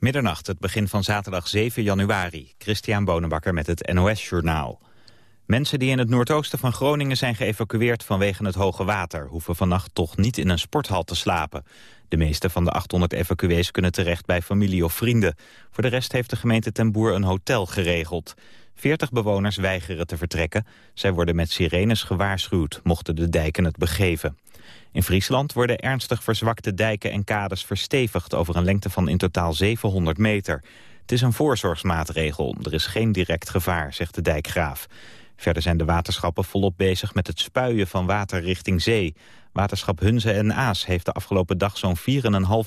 Middernacht, het begin van zaterdag 7 januari. Christian Bonenbakker met het NOS Journaal. Mensen die in het noordoosten van Groningen zijn geëvacueerd vanwege het hoge water... hoeven vannacht toch niet in een sporthal te slapen. De meeste van de 800 evacuees kunnen terecht bij familie of vrienden. Voor de rest heeft de gemeente Ten Boer een hotel geregeld. 40 bewoners weigeren te vertrekken. Zij worden met sirenes gewaarschuwd, mochten de dijken het begeven. In Friesland worden ernstig verzwakte dijken en kades verstevigd... over een lengte van in totaal 700 meter. Het is een voorzorgsmaatregel. Er is geen direct gevaar, zegt de dijkgraaf. Verder zijn de waterschappen volop bezig met het spuien van water richting zee. Waterschap Hunze en Aas heeft de afgelopen dag zo'n 4,5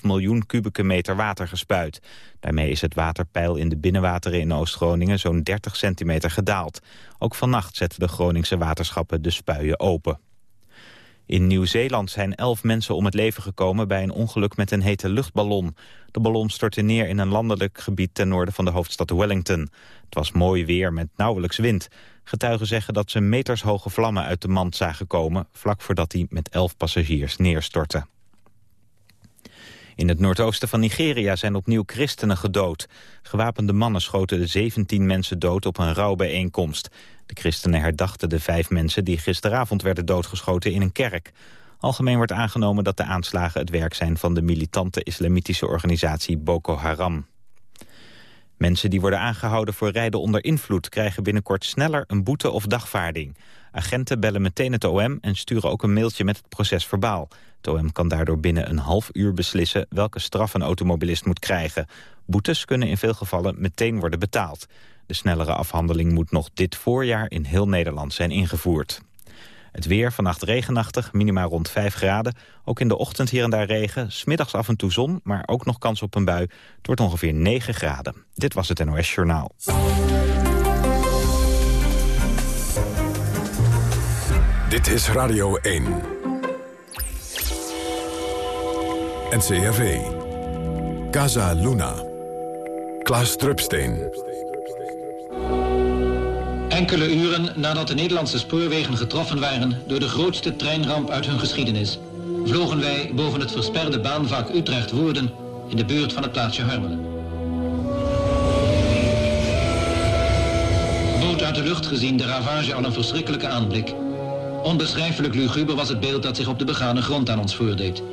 miljoen kubieke meter water gespuit. Daarmee is het waterpeil in de binnenwateren in Oost-Groningen zo'n 30 centimeter gedaald. Ook vannacht zetten de Groningse waterschappen de spuien open. In Nieuw-Zeeland zijn elf mensen om het leven gekomen bij een ongeluk met een hete luchtballon. De ballon stortte neer in een landelijk gebied ten noorden van de hoofdstad Wellington. Het was mooi weer met nauwelijks wind. Getuigen zeggen dat ze metershoge vlammen uit de mand zagen komen... vlak voordat hij met elf passagiers neerstortte. In het noordoosten van Nigeria zijn opnieuw christenen gedood. Gewapende mannen schoten de 17 mensen dood op een rouwbijeenkomst. De christenen herdachten de vijf mensen die gisteravond werden doodgeschoten in een kerk. Algemeen wordt aangenomen dat de aanslagen het werk zijn van de militante islamitische organisatie Boko Haram. Mensen die worden aangehouden voor rijden onder invloed... krijgen binnenkort sneller een boete of dagvaarding. Agenten bellen meteen het OM en sturen ook een mailtje met het proces verbaal. Het OM kan daardoor binnen een half uur beslissen... welke straf een automobilist moet krijgen. Boetes kunnen in veel gevallen meteen worden betaald. De snellere afhandeling moet nog dit voorjaar in heel Nederland zijn ingevoerd. Het weer vannacht regenachtig, minima rond 5 graden. Ook in de ochtend hier en daar regen, smiddags af en toe zon... maar ook nog kans op een bui. Het wordt ongeveer 9 graden. Dit was het NOS Journaal. Dit is Radio 1. NCRV. Casa Luna. Klaas Drupsteen. Enkele uren nadat de Nederlandse spoorwegen getroffen waren door de grootste treinramp uit hun geschiedenis, vlogen wij boven het versperde baanvak Utrecht-Woerden in de buurt van het plaatsje Harmelen. Boot uit de lucht gezien de ravage al een verschrikkelijke aanblik. Onbeschrijfelijk luguber was het beeld dat zich op de begane grond aan ons voordeed.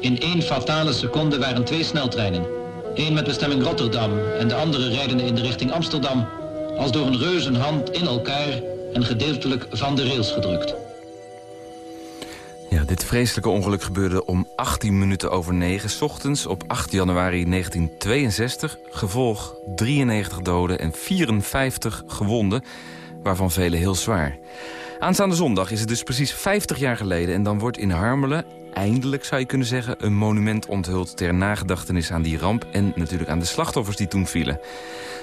In één fatale seconde waren twee sneltreinen. één met bestemming Rotterdam en de andere rijdende in de richting Amsterdam als door een reuzenhand in elkaar en gedeeltelijk van de rails gedrukt. Ja, dit vreselijke ongeluk gebeurde om 18 minuten over 9 ochtends op 8 januari 1962. Gevolg 93 doden en 54 gewonden, waarvan vele heel zwaar. Aanstaande zondag is het dus precies 50 jaar geleden... en dan wordt in Harmelen eindelijk, zou je kunnen zeggen... een monument onthuld ter nagedachtenis aan die ramp... en natuurlijk aan de slachtoffers die toen vielen.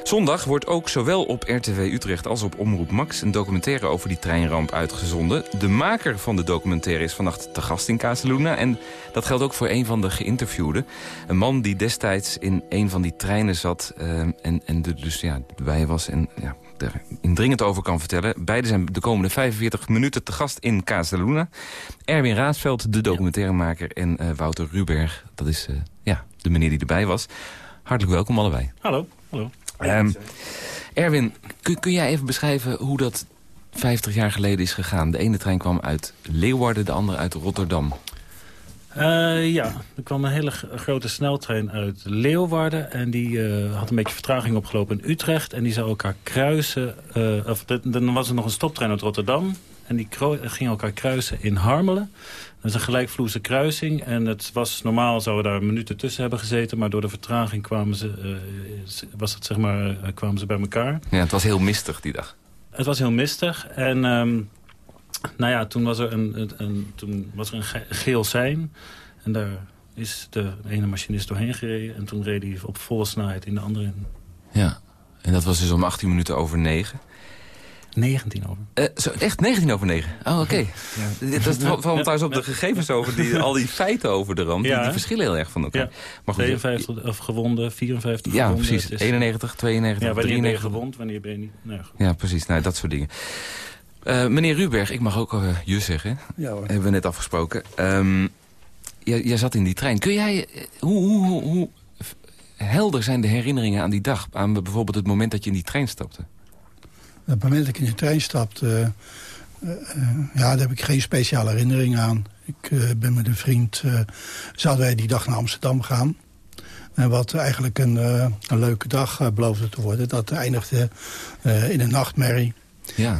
Zondag wordt ook zowel op RTV Utrecht als op Omroep Max... een documentaire over die treinramp uitgezonden. De maker van de documentaire is vannacht te gast in Casaluna... en dat geldt ook voor een van de geïnterviewden. Een man die destijds in een van die treinen zat... Uh, en, en dus ja, bij was en ja, er indringend over kan vertellen. Beiden zijn de komende 45 minuten te gast in Casaluna. Erwin Raadsveld, de documentairemaker, en uh, Wouter Ruberg. Dat is uh, ja, de meneer die erbij was. Hartelijk welkom allebei. Hallo. Hallo. Um, Erwin, kun, kun jij even beschrijven hoe dat 50 jaar geleden is gegaan? De ene trein kwam uit Leeuwarden, de andere uit Rotterdam. Uh, ja, er kwam een hele grote sneltrein uit Leeuwarden. En die uh, had een beetje vertraging opgelopen in Utrecht. En die zou elkaar kruisen. Uh, of, dan was er nog een stoptrein uit Rotterdam. En die gingen elkaar kruisen in Harmelen. Dat is een gelijkvloerse kruising. En het was, normaal zouden daar minuten tussen hebben gezeten. Maar door de vertraging kwamen ze, was het, zeg maar, kwamen ze bij elkaar. Ja, het was heel mistig die dag. Het was heel mistig. En... Um, nou ja, toen was er een, een, toen was er een geel sein. En daar is de ene machinist doorheen gereden. En toen reed hij op volle snelheid in de andere in. Ja, en dat was dus om 18 minuten over 9. 19 over. Uh, zo, echt 19 over 9? Oh, oké. Ja. Dat valt trouwens op de gegevens over die, al die feiten over de ramp. Ja, die, verschillen heel erg van elkaar. Ja. Maar goed, 52 of gewonden, 54 ja, gewonden. Ja, precies. 91, 92, ja, wanneer 93. ben je gewond, wanneer ben je niet... Nou, ja, precies. Nou, dat soort dingen. Uh, meneer Ruberg, ik mag ook uh, je zeggen. Ja hoor. Hebben we net afgesproken. Um, jij, jij, zat in die trein. Kun jij... Hoe, hoe, hoe, helder zijn de herinneringen aan die dag? Aan bijvoorbeeld het moment dat je in die trein stapte? het moment dat ik in de trein stapte... Uh, ja, daar heb ik geen speciale herinnering aan. Ik ben met een vriend... zouden wij die dag naar Amsterdam gaan. En wat eigenlijk een, een leuke dag beloofde te worden. Dat eindigde in een nachtmerrie. Ja.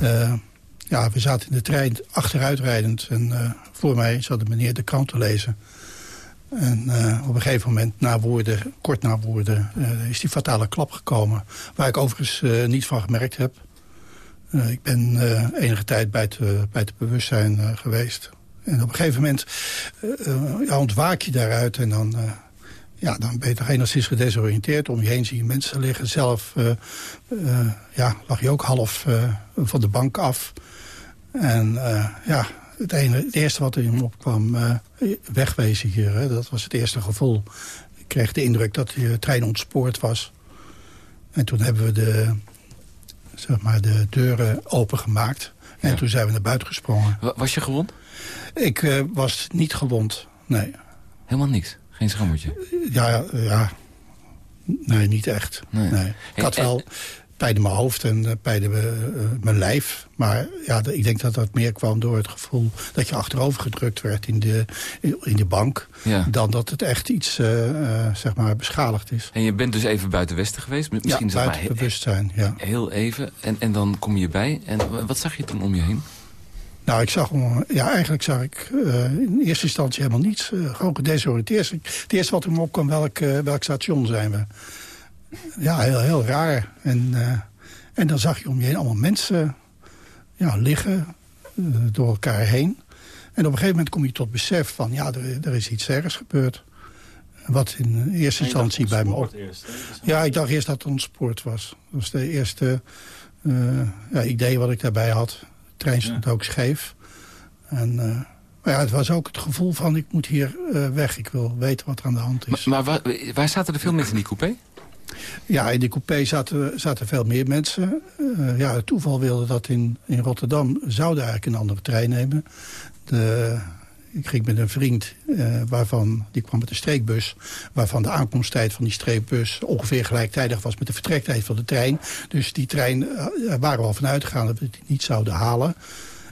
Ja, we zaten in de trein achteruitrijdend. En voor mij zat de meneer de krant te lezen. En op een gegeven moment, na woorden, kort na woorden, is die fatale klap gekomen. Waar ik overigens niet van gemerkt heb. Ik ben enige tijd bij het, bij het bewustzijn geweest. En op een gegeven moment ja, ontwaak je daaruit en dan, ja, dan ben je toch enigszins gedesoriënteerd. Om je heen zie je mensen liggen. Zelf ja, lag je ook half van de bank af. En ja, het, ene, het eerste wat er in me opkwam, wegwezen hier. Hè, dat was het eerste gevoel. Ik kreeg de indruk dat de trein ontspoord was. En toen hebben we de zeg maar, de deuren opengemaakt. En toen zijn we naar buiten gesprongen. Was je gewond? Ik was niet gewond, nee. Helemaal niks? Geen schrammetje? Ja, ja. Nee, niet echt. Nee. Ik had wel pijn in mijn hoofd en uh, pijn in mijn lijf. Maar ja, ik denk dat dat meer kwam door het gevoel dat je achterover gedrukt werd in de, in de bank. Dan dat het echt iets uh, zeg maar beschadigd is. En je bent dus even buiten Westen geweest? Misschien ja, buiten bewustzijn, ja. Heel even. En, en dan kom je bij. En wat zag je toen om je heen? Nou, ik zag, ja, eigenlijk zag ik uh, in eerste instantie helemaal niets. Uh, gewoon gedesoriënteerd. Het eerste wat er me opkwam, welk, uh, welk station zijn we? ja, heel, heel raar. En, en dan zag je om je heen allemaal mensen ja, liggen door elkaar heen. En op een gegeven moment kom je tot besef van... ja, er, er is iets ergens gebeurd. Wat in eerste instantie bij me op... Eerst, ja, ik dacht eerst dat het ontspoord was. Dat was de eerste ja, idee wat ik daarbij had. Trein stond ja. ook scheef. En... Maar ja, het was ook het gevoel van, ik moet hier uh, weg. Ik wil weten wat er aan de hand is. Maar, maar waar, waar zaten er veel mensen in die coupé? Ja, in de coupé zaten, zaten veel meer mensen. Uh, ja, het toeval wilde dat in, in Rotterdam zouden eigenlijk een andere trein nemen. De, ik ging met een vriend, uh, waarvan, die kwam met een streekbus... waarvan de aankomsttijd van die streekbus ongeveer gelijktijdig was... met de vertrektijd van de trein. Dus die trein uh, waren we al vanuit gegaan dat we die niet zouden halen.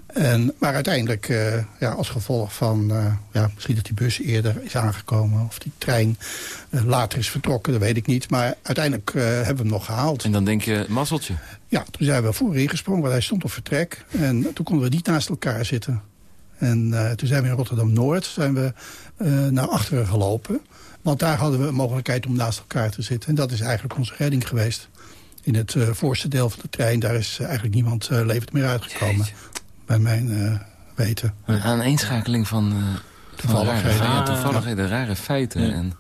En, maar uiteindelijk, uh, ja, als gevolg van... Ja, misschien dat die bus eerder is aangekomen... of die trein later is vertrokken, dat weet ik niet. Maar uiteindelijk hebben we hem nog gehaald. En dan denk je, mazzeltje? Ja, toen zijn we voorin gesprongen, want hij stond op vertrek. En toen konden we niet naast elkaar zitten. En toen zijn we in Rotterdam-Noord zijn we, naar achteren gelopen. Want daar hadden we een mogelijkheid om naast elkaar te zitten. En dat is eigenlijk onze redding geweest. In het voorste deel van de trein, daar is eigenlijk niemand levend meer uitgekomen. Jeetje bij mijn uh, weten. Een aaneenschakeling van, uh, toevalligheden, van rare, ja, toevalligheden, rare feiten. Ja. En,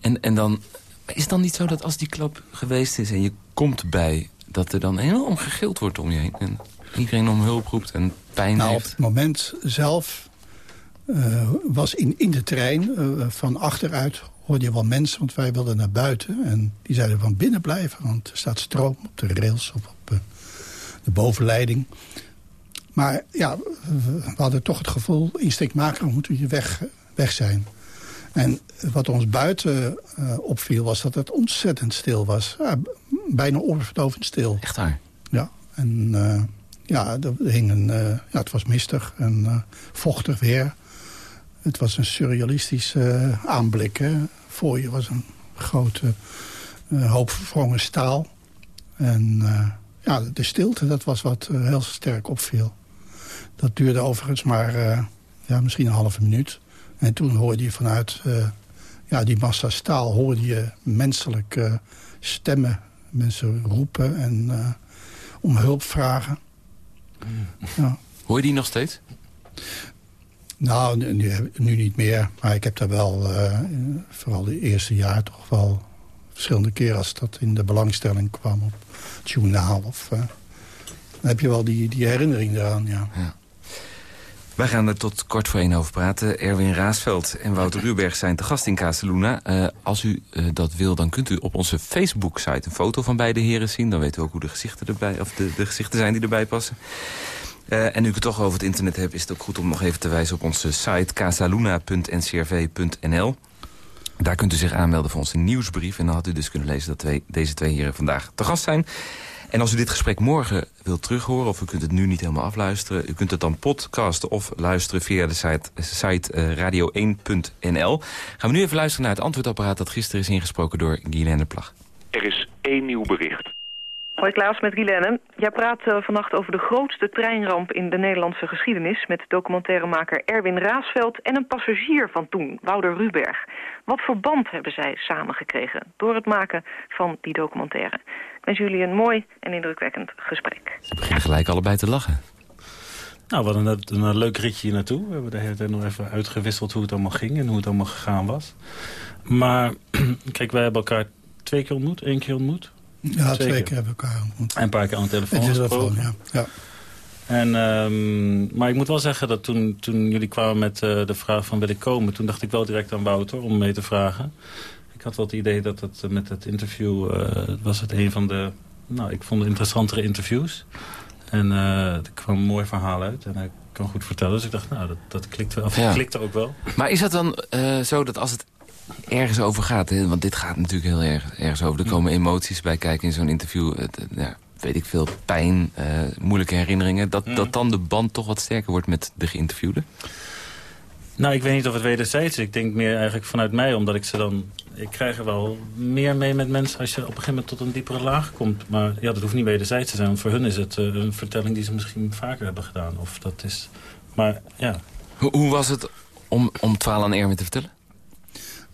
en, en dan is het dan niet zo dat als die klap geweest is en je komt bij... dat er dan enorm gegild wordt om je heen en iedereen om hulp roept en pijn nou, heeft? Op het moment zelf uh, was in, in de trein van achteruit hoorde je wel mensen, want wij wilden naar buiten. En die zeiden van binnen blijven, want er staat stroom op de rails of op de bovenleiding. Maar ja, we hadden toch het gevoel, instinctmatig moeten we weg, weg zijn. En wat ons buiten uh, opviel was dat het ontzettend stil was. Ja, bijna oorverdovend stil. Echt waar? Ja, en uh, ja, er hing een, uh, ja, het was mistig en vochtig weer. Het was een surrealistisch aanblik. Hè. Voor je was een grote hoop verwrongen staal. En ja, de stilte, dat was wat heel sterk opviel. Dat duurde overigens maar ja, misschien een halve minuut. En toen hoorde je vanuit ja, die massa staal hoorde je menselijke stemmen. Mensen roepen en om hulp vragen. Ja. Hoor je die nog steeds? Nou, nu, nu, niet meer. Maar ik heb daar wel, vooral de eerste jaar toch wel verschillende keren... als dat in de belangstelling kwam op het journaal. Of, dan heb je wel die, die herinnering eraan, ja. ja. Wij gaan er tot kort voor één over praten. Erwin Raasveld en Wouter Ruberg zijn te gast in Casaluna. Uh, als u uh, dat wil, dan kunt u op onze Facebook-site een foto van beide heren zien. Dan weten we ook hoe de gezichten, erbij, of de, de gezichten zijn die erbij passen. Uh, en nu ik het toch over het internet heb, is het ook goed om nog even te wijzen op onze site casaluna.ncrv.nl. Daar kunt u zich aanmelden voor onze nieuwsbrief. En dan had u dus kunnen lezen dat deze twee heren vandaag te gast zijn. En als u dit gesprek morgen wilt terughoren... of u kunt het nu niet helemaal afluisteren... u kunt het dan podcasten of luisteren via de site, site uh, radio1.nl. Gaan we nu even luisteren naar het antwoordapparaat... dat gisteren is ingesproken door Guylaine Plag. Er is één nieuw bericht. Hoi Klaas, met Guilaine. Jij praat uh, vannacht over de grootste treinramp in de Nederlandse geschiedenis... met documentairemaker Erwin Raasveld en een passagier van toen, Wouter Ruberg. Wat verband hebben zij samengekregen door het maken van die documentaire? Ik wens jullie een mooi en indrukwekkend gesprek. Ze beginnen gelijk allebei te lachen. Nou, wat een, een, een leuk ritje hier naartoe. We hebben de hele tijd nog even uitgewisseld hoe het allemaal ging... en hoe het allemaal gegaan was. Maar kijk, wij hebben elkaar twee keer ontmoet, één keer ontmoet. Ja, twee, twee keer hebben we elkaar ontmoet. En een paar keer aan de telefoon gesproken. ja. ja. En, um, maar ik moet wel zeggen dat toen, toen jullie kwamen met uh, de vraag van wil ik komen... toen dacht ik wel direct aan Wouter om mee te vragen. Ik had wel het idee dat het met het interview... Uh, was het een van de, nou, ik vond interessantere interviews. En uh, er kwam een mooi verhaal uit. En hij kan goed vertellen. Dus ik dacht, nou, dat, dat klikt wel. Of ja. klikte ook wel. Maar is dat dan zo dat als het ergens over gaat. Hè? Want dit gaat natuurlijk heel erg ergens over. Er komen emoties bij kijken in zo'n interview. Het, ja, weet ik veel, pijn, uh, moeilijke herinneringen. Dat, dat dan de band toch wat sterker wordt met de geïnterviewde? Nou, ik weet niet of het wederzijds is. Ik denk meer eigenlijk vanuit mij, omdat ik ze dan... Ik krijg er wel meer mee met mensen als je op een gegeven moment tot een diepere laag komt. Maar ja, dat hoeft niet wederzijds te zijn. Want voor hun is het uh, een vertelling die ze misschien vaker hebben gedaan. Of dat is... Maar ja. Hoe, hoe was het om, om het verhaal aan Erwin te vertellen?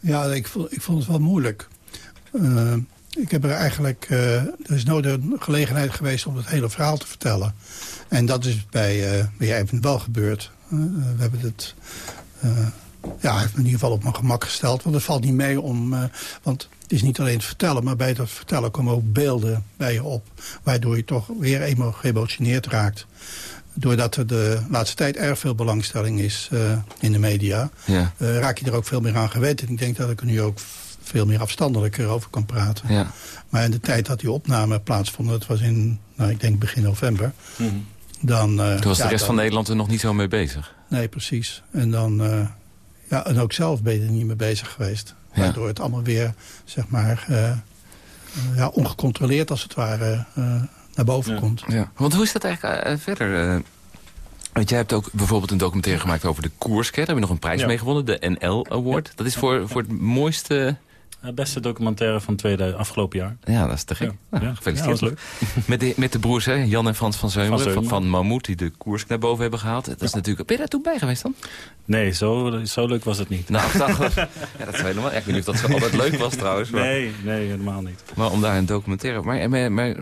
Ja, ik vond, ik vond het wel moeilijk. Uh, ik heb er eigenlijk... Uh, er is nooit een gelegenheid geweest om het hele verhaal te vertellen. En dat is bij, uh, bij wel gebeurd. we hebben het... ja, in ieder geval op mijn gemak gesteld. Want het valt niet mee om... want het is niet alleen het vertellen, maar bij dat vertellen komen ook beelden bij je op. Waardoor je toch weer emo geëmotioneerd raakt doordat er de laatste tijd erg veel belangstelling is uh, in de media... Ja. Uh, raak je er ook veel meer aan gewend. En ik denk dat ik er nu ook veel meer afstandelijker over kan praten. Ja. Maar in de tijd dat die opname plaatsvond... dat was in, nou, ik denk begin november... Mm -hmm. dan, uh, Toen was ja, de rest dan, van Nederland er nog niet zo mee bezig? Nee, precies. En dan... ja, en ook zelf ben je er niet mee bezig geweest. Ja. Waardoor het allemaal weer, zeg maar... ja, ongecontroleerd als het ware naar boven Ja. komt. Ja. Want hoe is dat eigenlijk uh, verder? Uh, want jij hebt ook bijvoorbeeld een documentaire gemaakt over de koers. Daar heb je nog een prijs Ja. mee gewonnen, de NL Award. Dat is voor, voor het mooiste... Beste documentaire van 2000, afgelopen jaar. Ja, dat is te gek. Ja. Nou, gefeliciteerd. Ja, dat met, de, met de broers, hè? Jan en Frans van Zeumeren, Van van, Zeumeren. van Mammoet... die de koers naar boven hebben gehaald. Dat is natuurlijk... Ben je daar toen bij geweest dan? Nee, zo, zo leuk was het niet. Nou, ach, ja, dat is helemaal... Ik weet niet of dat zo altijd leuk was trouwens. Maar, Nee, nee, helemaal niet. maar om daar een documentaire... Maar, maar, maar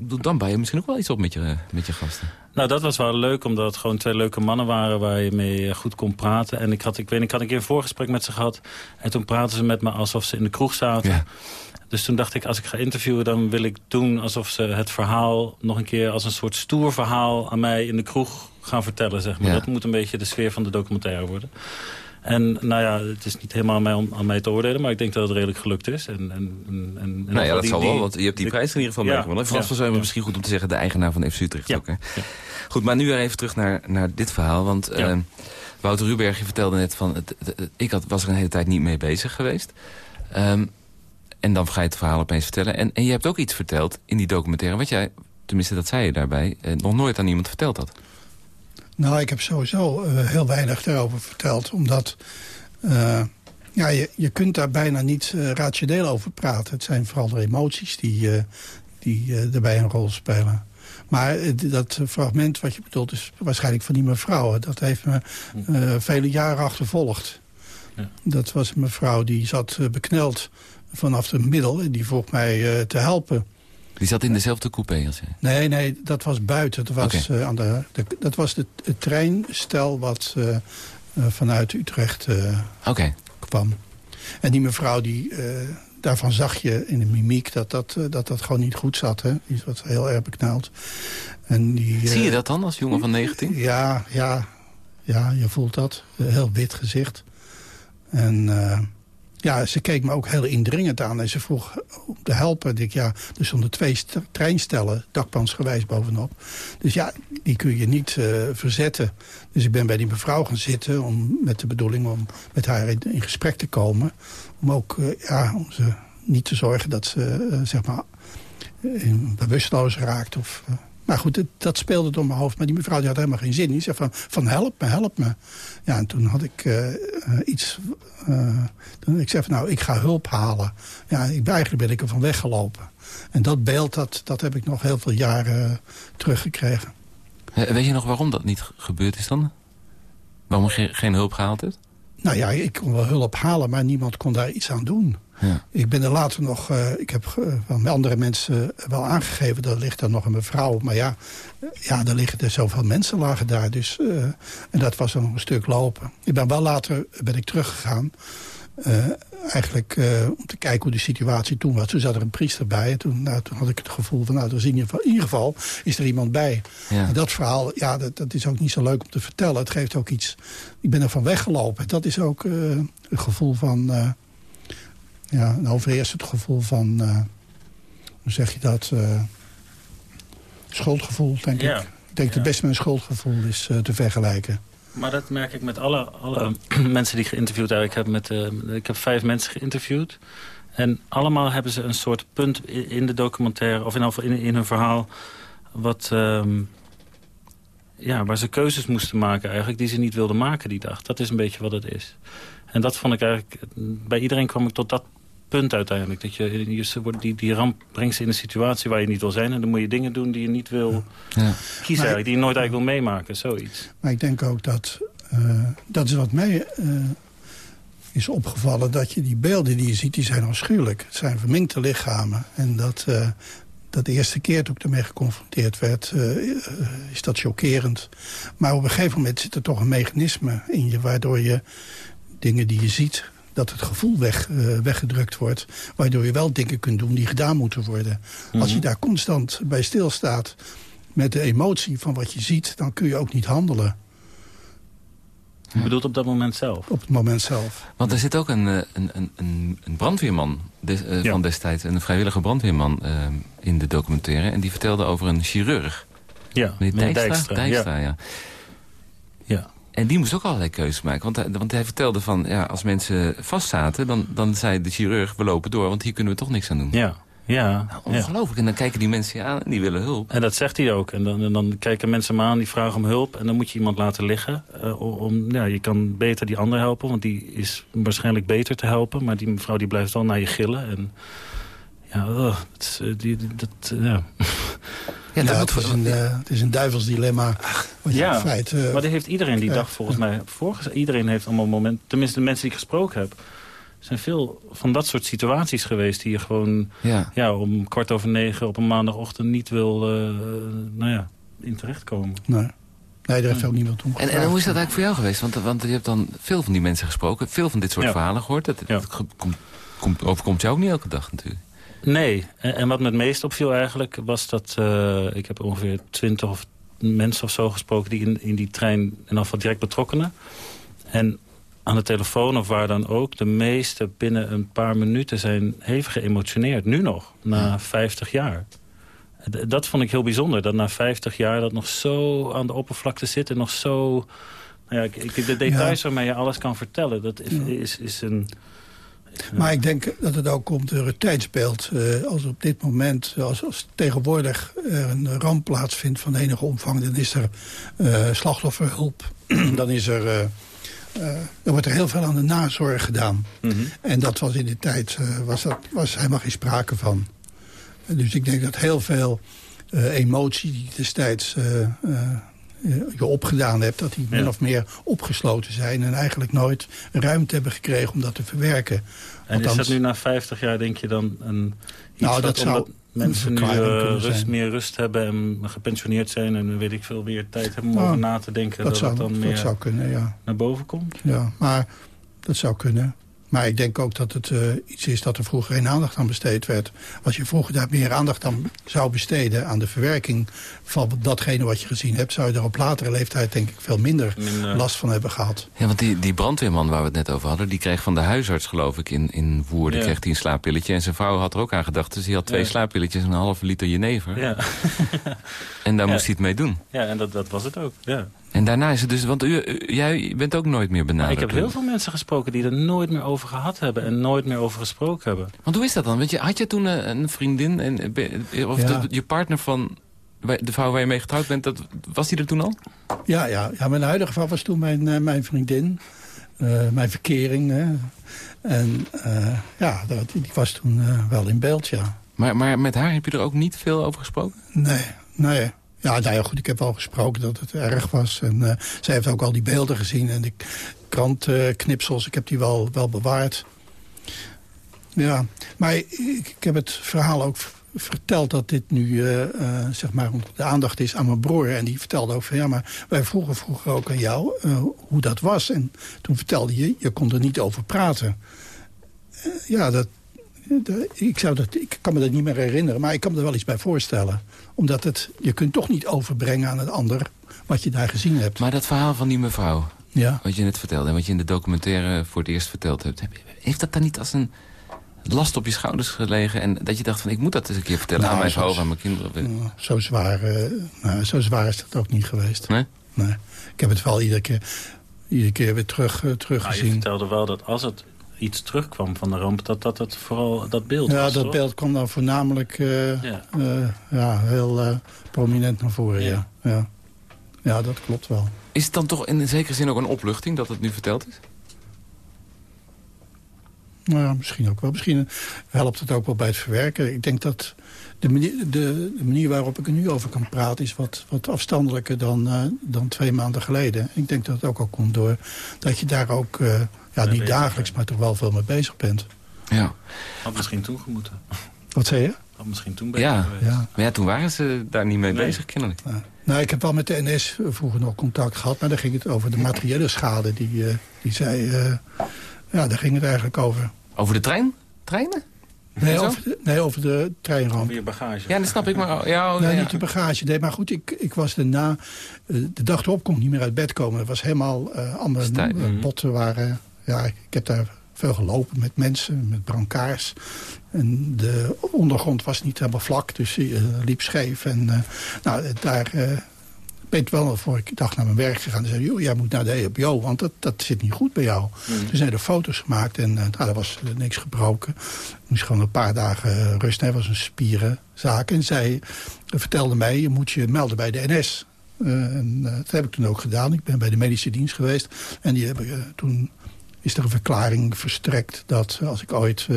dan bouw je misschien ook wel iets op met je, met je gasten. Nou, dat was wel leuk, omdat het gewoon twee leuke mannen waren... waar je mee eh, goed kon praten. En ik had, ik weet niet, ik had een keer een voorgesprek met ze gehad... en toen praten ze met me alsof ze in de kroeg zaten. Ja. Dus toen dacht ik, als ik ga interviewen... dan wil ik doen alsof ze het verhaal nog een keer... als een soort stoer verhaal aan mij in de kroeg gaan vertellen, zeg maar. Ja. Dat moet een beetje de sfeer van de documentaire worden. En nou ja, het is niet helemaal aan mij, om, aan mij te oordelen... maar ik denk dat het redelijk gelukt is. En, en, en, en Nou ja, dat die- zal wel, want je hebt die prijs in ieder geval Ja, meegewonnen. Frans van ja. misschien goed om te zeggen... de eigenaar van FC Utrecht ook, hè? ja. Goed, maar nu weer even terug naar, naar dit verhaal. Want Ja. eh, Wouter Ruberg, je vertelde net van... Het, het- het- ik had, was er een hele tijd niet mee bezig geweest. Ehm, en dan ga je het verhaal opeens vertellen. En, en je hebt ook iets verteld in die documentaire... wat jij, tenminste dat zei je daarbij... eh, nog nooit aan iemand verteld had. Nou, ik heb sowieso eh, heel weinig daarover verteld. Omdat eh, ja, je, je kunt daar bijna niet eh, rationeel over praten. Het zijn vooral de emoties die, die daarbij een rol spelen. Maar dat fragment wat je bedoelt is waarschijnlijk van die mevrouw. Dat heeft me vele jaren achtervolgd. Ja. Dat was een mevrouw die zat bekneld vanaf de middel. En die vroeg mij te helpen. Die zat in dezelfde coupé als jij. Nee, nee, dat was buiten. Dat was, eh, aan de, de, dat was de, het treinstel wat eh, eh, vanuit Utrecht Oké. kwam. En die mevrouw, die, daarvan zag je in de mimiek dat dat, dat, dat gewoon niet goed zat. Hè? Die was heel erg bekneld. En die, Zie je dat dan als jongen van 19? Ja, ja, ja, je voelt dat. Heel wit gezicht. En ja, ze keek me ook heel indringend aan. En ze vroeg om te helpen. Ik, ja, er stonden twee treinstellen, dakpansgewijs bovenop. Dus ja, die kun je niet uh, verzetten. Dus ik ben bij die mevrouw gaan zitten... Om, met de bedoeling om met haar in, gesprek te komen. Om ook uh, ja, om ze niet te zorgen dat ze uh, zeg maar, bewusteloos raakt... of maar goed, dat speelde door mijn hoofd. Maar die mevrouw die had helemaal geen zin. Die zei van, van help me, help me. Ja, en toen had ik uh, iets... Uh, ik zei van nou, ik ga hulp halen. Ja, ik, eigenlijk ben ik er van weggelopen. En dat beeld, dat, dat heb ik nog heel veel jaren teruggekregen. Weet je nog waarom dat niet gebeurd is dan? Waarom je geen hulp gehaald hebt? Nou ja, ik kon wel hulp halen, maar niemand kon daar iets aan doen. Ja. Ik ben er later nog, uh, ik heb uh, met andere mensen wel aangegeven... dat ligt er nog een mevrouw. Maar ja, ja er liggen er zoveel mensen lagen daar. Dus, en dat was dan nog een stuk lopen. Ik ben wel later ben ik teruggegaan. eigenlijk om te kijken hoe de situatie toen was. Toen zat er een priester bij. En toen, nou, toen had ik het gevoel van, nou, er is in, ieder geval, in ieder geval is er iemand bij. Ja. En dat verhaal, ja, dat, dat, is ook niet zo leuk om te vertellen. Het geeft ook iets... Ik ben er van weggelopen. Dat is ook een gevoel van ja, dan overheerst het gevoel van, uh, hoe zeg je dat, uh, schuldgevoel, denk ik. Ik denk ja. dat best met een schuldgevoel is uh, te vergelijken. Maar dat merk ik met alle, alle mensen die ik geïnterviewd heb. Ik heb, met, ik heb vijf mensen geïnterviewd. En allemaal hebben ze een soort punt in de documentaire... of in, in, in hun verhaal... Wat, um, ja, waar ze keuzes moesten maken eigenlijk... die ze niet wilden maken die dag. Dat is een beetje wat het is. En dat vond ik eigenlijk... Bij iedereen kwam ik tot dat punt uiteindelijk. Dat je, je, die, die ramp brengt ze in een situatie waar je niet wil zijn. En dan moet je dingen doen die je niet wil ja. kiezen eigenlijk. Die je nooit eigenlijk wil meemaken, zoiets. Maar ik denk ook dat... Uh, dat is wat mij uh, is opgevallen. Dat je die beelden die je ziet, die zijn afschuwelijk. Het zijn verminkte lichamen. En dat... Uh, dat de eerste keer toen ik ermee geconfronteerd werd, is dat chockerend. Maar op een gegeven moment zit er toch een mechanisme in je... waardoor je dingen die je ziet dat het gevoel weg, uh, weggedrukt wordt. Waardoor je wel dingen kunt doen die gedaan moeten worden. Als je mhm. daar constant bij stilstaat met de emotie van wat je ziet... dan kun je ook niet handelen. Je bedoelt op dat moment zelf? Op het moment zelf. Want er zit ook een, eh, een, een, een brandweerman des, uh, van destijds... een vrijwillige brandweerman uh, in de documentaire. En die vertelde over een chirurg. Ja, meneer Dijkstra. Dijkstra, ja. ja. En die moest ook allerlei keuzes maken. Want hij, want hij vertelde van, ja, als mensen vastzaten... Dan, dan zei de chirurg, we lopen door, want hier kunnen we toch niks aan doen. Ja, ja. Nou, ongelooflijk. En dan kijken die mensen je aan en die willen hulp. En dat zegt hij ook. En dan, en dan kijken mensen hem aan, die vragen om hulp. En dan moet je iemand laten liggen. Uh, om, ja, je kan beter die ander helpen, want die is waarschijnlijk beter te helpen. Maar die mevrouw die blijft wel naar je gillen. En ja, oh, dat, eh, die, dat, ja. Ja, ja het, is een, uh, het is een duivels dilemma. Ja, feit, uh, maar die heeft iedereen die dag volgens mij voorgezet. Iedereen heeft allemaal momenten, tenminste de mensen die ik gesproken heb... zijn veel van dat soort situaties geweest... die je gewoon ja. ja om kwart over negen op een maandagochtend niet wil uh, nou ja, in terechtkomen. Nee. Nee, daar heeft ook niemand om en, en, hoe is dat eigenlijk voor jou geweest? Want, want je hebt dan veel van die mensen gesproken. Veel van dit soort verhalen gehoord. Dat, dat komt, komt, overkomt jou ook niet elke dag natuurlijk. Nee, en, wat me het meest opviel eigenlijk was dat... Uh, ik heb ongeveer twintig of mensen of zo gesproken... die in, in die trein in ieder geval direct betrokkenen. En aan de telefoon of waar dan ook... de meeste binnen een paar minuten zijn hevig geëmotioneerd. Nu nog, na 50 jaar. Dat vond ik heel bijzonder. Dat na 50 jaar dat nog zo aan de oppervlakte zit... en nog zo... Nou ja, ik, de details waarmee je alles kan vertellen... dat is, is een maar ik denk dat het ook komt door het tijdsbeeld. Uh, als op dit moment, als, als tegenwoordig er een ramp plaatsvindt van enige omvang... dan is er uh, slachtofferhulp, dan is er... Uh, er wordt er heel veel aan de nazorg gedaan. Mm -hmm. En dat was in die tijd was dat, was helemaal geen sprake van. dus ik denk dat heel veel emotie die destijds je opgedaan hebt... dat die min of meer opgesloten zijn... en eigenlijk nooit ruimte hebben gekregen om dat te verwerken. En is dat nu na 50 jaar, denk je dan, een, iets nou, dat, zou mensen nu uh, rust, meer rust hebben en gepensioneerd zijn... en weet ik veel, weer tijd hebben om nou, over na te denken... Dat, dat zou, dan meer zou kunnen, ja. naar boven komt? Ja, maar dat zou kunnen. Maar ik denk ook dat het uh, iets is dat er vroeger geen aandacht aan besteed werd. Als je vroeger daar meer aandacht aan zou besteden... aan de verwerking van datgene wat je gezien hebt... zou je er op latere leeftijd denk ik veel minder, last van hebben gehad. Ja, want die, die brandweerman waar we het net over hadden... die kreeg van de huisarts geloof ik in, in Woerden kreeg die een slaappilletje. En zijn vrouw had er ook aan gedacht. Dus hij had twee ja. slaappilletjes en een halve liter jenever. Ja. en daar moest hij het mee doen. Ja, en dat, dat was het ook. Ja. En daarna is het dus, want u, jij bent ook nooit meer benaderd. ik heb heel veel mensen gesproken die er nooit meer over gehad hebben en nooit meer over gesproken hebben. Want hoe is dat dan? Want je, had je toen een vriendin, en, of je partner van de vrouw waar je mee getrouwd bent, dat, was die er toen al? Ja, ja, ja mijn huidige vrouw was toen mijn, mijn vriendin. Uh, mijn verkering. Hè. En uh, ja, dat, die was toen wel in beeld, ja. Maar, maar met haar heb je er ook niet veel over gesproken? Nee, nee. Ja, nou ja, goed, ik heb wel gesproken dat het erg was. En uh, zij heeft ook al die beelden gezien en de krantknipsels. ik heb die wel, wel bewaard. Ja, maar ik, heb het verhaal ook verteld dat dit nu uh, uh, zeg maar de aandacht is aan mijn broer. En die vertelde ook van ja, maar wij vroegen vroeger ook aan jou hoe dat was. En toen vertelde je, je kon er niet over praten. ja, dat, ik, zou dat, ik kan me dat niet meer herinneren, maar ik kan me er wel iets bij voorstellen. Omdat het, je kunt toch niet overbrengen aan een ander wat je daar gezien hebt. Maar dat verhaal van die mevrouw, ja. wat je net vertelde... en wat je in de documentaire voor het eerst verteld hebt... heeft dat dan niet als een last op je schouders gelegen... en dat je dacht van ik moet dat eens een keer vertellen nou, aan mijn vrouw, aan mijn kinderen? zo, zwaar, uh, nou, zo zwaar is dat ook niet geweest. Nee? Nee. Ik heb het wel iedere keer, iedere keer weer terug, uh, teruggezien. Nou, je vertelde wel dat als het iets terugkwam van de ramp, dat dat, dat vooral dat beeld ja, was, dat beeld kwam dan voornamelijk uh, ja. Uh, ja. heel uh, prominent naar voren, ja. ja. ja. dat klopt wel. Is het dan toch in zekere zin ook een opluchting dat het nu verteld is? Nou ja, misschien ook wel. Misschien helpt het ook wel bij het verwerken. Ik denk dat de manier, de, de manier waarop ik er nu over kan praten... is wat, wat afstandelijker dan, uh, dan twee maanden geleden. Ik denk dat het ook al komt door dat je daar ook... Ja, niet dagelijks, maar toch wel veel mee bezig bent. Ja. Had misschien toen gemoeten. Wat zei je? Had misschien toen beter ja. geweest. Ja. Maar ja, toen waren ze daar niet mee nee. bezig, kennelijk. Ja. Nou, ik heb wel met de NS vroeger nog contact gehad... maar dan ging het over de materiële schade die, uh, die zij... ja, daar ging het eigenlijk over. Over de trein? Treinen? Nee over, de, nee, over de treinramp. Over je bagage. Ja, dat snap ik. Maar, ja, oh, nee, ja. niet de bagage. Nee, maar goed, ik, ik was daarna... Uh, de dag erop kon ik niet meer uit bed komen. Het was helemaal... Uh, andere botten waren... Ja, ik, heb daar veel gelopen met mensen, met brancards. En de ondergrond was niet helemaal vlak, dus hij liep scheef. En nou, daar ben ik wel voor ik dag naar mijn werk gegaan. En zei, joh, jij moet naar de EHBO, want dat, dat zit niet goed bij jou. Mm. Toen zijn er foto's gemaakt en uh, nou, er was niks gebroken. Moest gewoon een paar dagen rust hebben. was een spierenzaak. En zij vertelde mij, je moet je melden bij de NS. Uh, en uh, dat heb ik toen ook gedaan. Ik ben bij de medische dienst geweest. En die hebben toen is er een verklaring verstrekt dat als ik ooit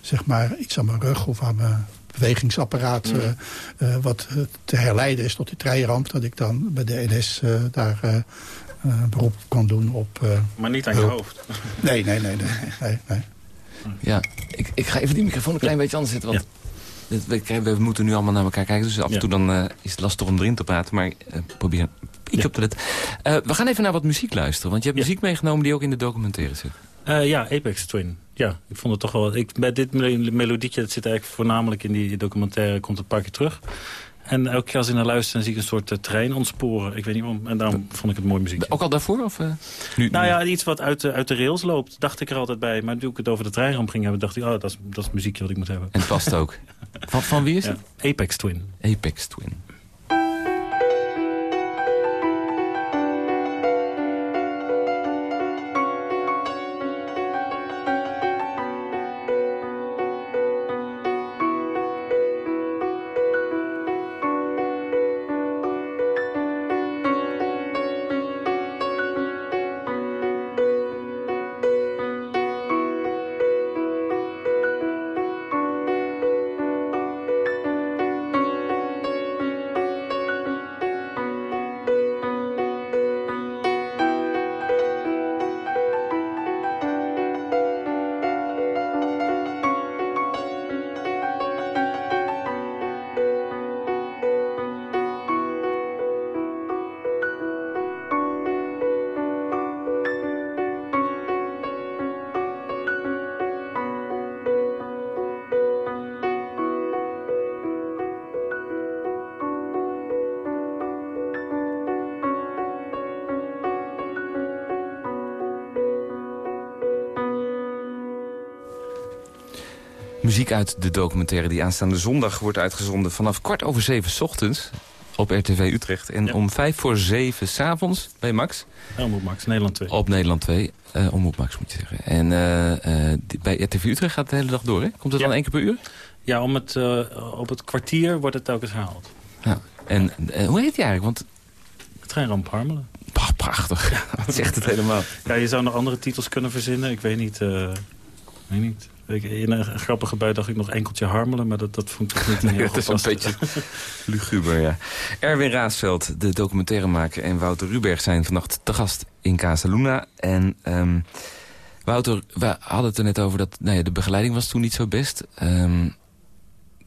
zeg maar iets aan mijn rug of aan mijn bewegingsapparaat uh, uh, wat te herleiden is tot die treinramp... dat ik dan bij de NS uh, daar beroep kan doen op... maar niet aan hulp. je hoofd? Nee, nee, nee. nee, nee, nee. Ja, ik, ik ga even die microfoon een klein beetje anders zetten. Want ja. we, we, moeten nu allemaal naar elkaar kijken. Dus af en toe dan, is het lastig om erin te praten. Maar probeer op te letten. we gaan even naar wat muziek luisteren. Want je hebt muziek meegenomen die ook in de documentaire zit. Uh, ja, Apex Twin. Ja, ik vond het toch wel... Ik, bij dit melodietje, dat zit eigenlijk voornamelijk in die documentaire... komt een paar keer terug. En elke keer als ik naar luister, dan zie ik een soort uh, trein ontsporen. Ik weet niet waarom. En daarom vond ik het mooi muziek. Ook al daarvoor? Of, uh, nu, nou ja, iets wat uit de, uit de rails loopt, dacht ik er altijd bij. Maar toen ik het over de treinramp ging hebben, dacht ik... oh, dat is, dat is muziekje wat ik moet hebben. En het past ook. van, van wie is het? Apex Twin. Apex Twin. Muziek uit de documentaire die aanstaande zondag wordt uitgezonden... vanaf kwart over zeven s ochtends op RTV Utrecht. En om vijf voor zeven s'avonds bij Max. Omroep Max, Nederland 2. Op Nederland 2. Uh, Omroep Max moet je zeggen. En uh, uh, bij RTV Utrecht gaat het de hele dag door, hè? Komt het Ja. dan één keer per uur? Ja, om het, eh, op het kwartier wordt het telkens herhaald. Ja. En eh, hoe heet die eigenlijk? Want De treinramp Harmelen. bah, prachtig. Dat zegt het helemaal. Ja, je zou nog andere titels kunnen verzinnen. Ik weet niet. eh, ik weet niet. Ik- In een grappige bui dacht ik nog enkeltje harmelen, maar dat, dat vond ik niet Nee, heel dat is een beetje luguber, ja. Erwin Raasveld, de documentairemaker... en Wouter Ruberg zijn vannacht te gast in Casa Luna. En ehm, Wouter, we hadden het er net over dat nou ja, de begeleiding was toen niet zo best. Ehm,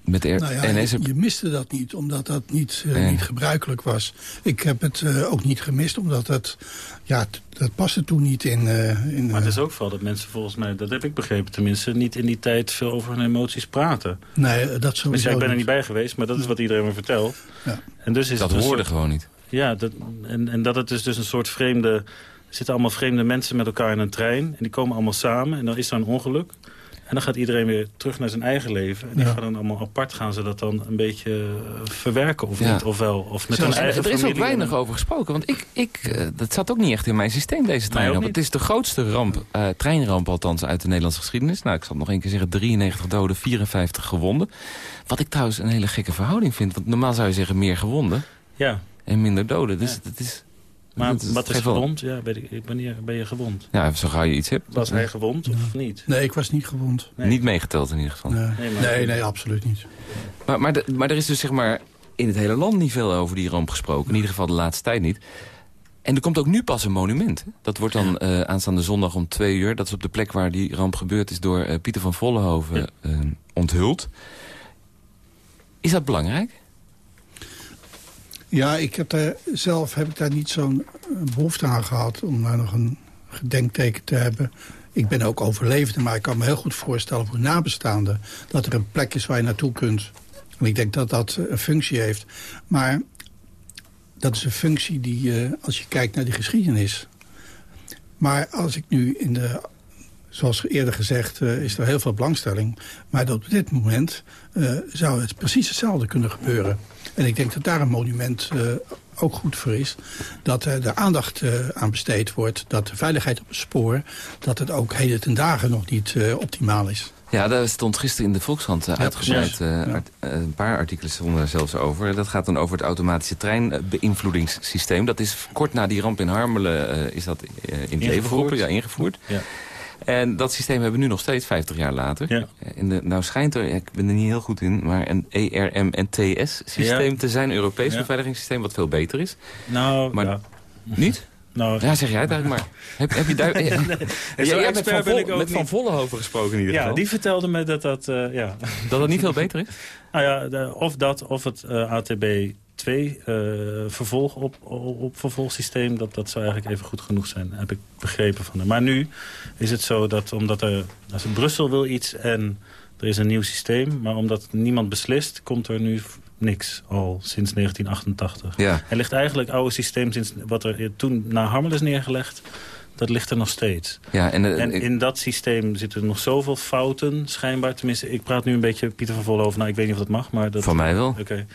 met de Nou ja, NS... je, je miste dat niet, omdat dat niet, eh, Nee. niet gebruikelijk was. Ik heb het eh, ook niet gemist, omdat het, ja, dat paste toen niet in... eh, in Maar het is ook vooral dat mensen volgens mij, dat heb ik begrepen tenminste, niet in die tijd veel over hun emoties praten. nee, dat Dus sowieso ja, ik ben er niet. bij geweest, maar dat is wat iedereen me vertelt. Ja. En dus is dat het hoorde soort- gewoon niet. Ja, dat, en, en dat het is dus een soort vreemde... Er zitten allemaal vreemde mensen met elkaar in een trein. En die komen allemaal samen en dan is er een ongeluk. En dan gaat iedereen weer terug naar zijn eigen leven. En die Ja. gaan dan allemaal apart gaan ze dat dan een beetje eh, verwerken of Ja. niet. Of wel. Of met hun En eigen er is ook weinig over gesproken. Want ik, ik, eh, dat zat ook niet echt in mijn systeem, deze treinramp. Het is de grootste ramp, eh, treinramp althans uit de Nederlandse geschiedenis. Nou, ik zal nog één keer zeggen. 93 doden, 54 gewonden. Wat ik trouwens een hele gekke verhouding vind. Want normaal zou je zeggen meer gewonden Ja, en minder doden. Dus Ja. het is... maar het wat is gewond? Ja, weet ik, wanneer ben je gewond? Ja, zo gauw je iets hebt. Was hij gewond of niet? Nee, ik was niet gewond. Nee. Niet meegeteld in ieder geval. Nee, Nee, maar- nee, nee, absoluut niet. Maar, maar, de- maar er is dus zeg maar in het hele land niet veel over die ramp gesproken. In ieder geval de laatste tijd niet. En er komt ook nu pas een monument. hè. Dat wordt dan eh, aanstaande zondag om twee uur. Dat is op de plek waar die ramp gebeurd is door eh, Pieter van Vollenhoven Ja. eh, onthuld. Is dat belangrijk? Ja, ik heb daar, zelf heb ik daar niet zo'n eh, behoefte aan gehad... om daar nog een gedenkteken te hebben. Ik ben ook overlevende, maar ik kan me heel goed voorstellen... voor nabestaanden dat er een plek is waar je naartoe kunt. En ik denk dat dat eh, een functie heeft. Maar dat is een functie die, eh, als je kijkt naar die geschiedenis... Maar als ik nu in de... Zoals eerder gezegd is er heel veel belangstelling. Maar op dit moment zou het precies hetzelfde kunnen gebeuren. En ik denk dat daar een monument eh, ook goed voor is. Dat er de aandacht eh, aan besteed wordt. Dat de veiligheid op het spoor... dat het ook heden ten dagen nog niet eh, optimaal is. Ja, daar stond gisteren in de Volkskrant eh, uitgebreid. eh, art- eh, een paar artikelen stonden daar zelfs over. Dat gaat dan over het automatische treinbeïnvloedingssysteem. Dat is kort na die ramp in Harmelen is dat eh, in het leven Ingevoerd. geroepen. Ja, ingevoerd. Ja. En dat systeem hebben we nu nog steeds, 50 jaar later. Ja. En de, nou schijnt er, ja, ik ben er niet heel goed in... maar een E ERM-NTS-systeem Ja. te zijn, een Europees Ja. beveiligingssysteem... wat veel beter is. Nou, Maar- ja. Niet? Nou, Ja, zeg jij het eigenlijk maar. Heb, heb je daar... Ja, jij hebt met Van, Vol, met. Vollenhoven gesproken in ieder ja, geval. die vertelde me dat dat... eh, ja. Dat het niet veel beter is? Nou ja, de- of dat, of het eh, ATB 2 eh, vervolg op, op, op vervolgsysteem, dat, dat zou eigenlijk even goed genoeg zijn, heb ik begrepen van hem. Maar nu is het zo dat omdat er, als Brussel wil iets en er is een nieuw systeem, maar omdat niemand beslist, komt er nu niks al sinds 1988. Ja. Er ligt eigenlijk het oude systeem sinds wat er toen na Harmel is neergelegd, dat ligt er nog steeds. Ja, en, eh, En in dat systeem zitten nog zoveel fouten, schijnbaar. Tenminste, ik praat nu een beetje Pieter van Vollenhoven. Nou, ik weet niet of dat mag, maar... Dat, Van mij wel. Oké.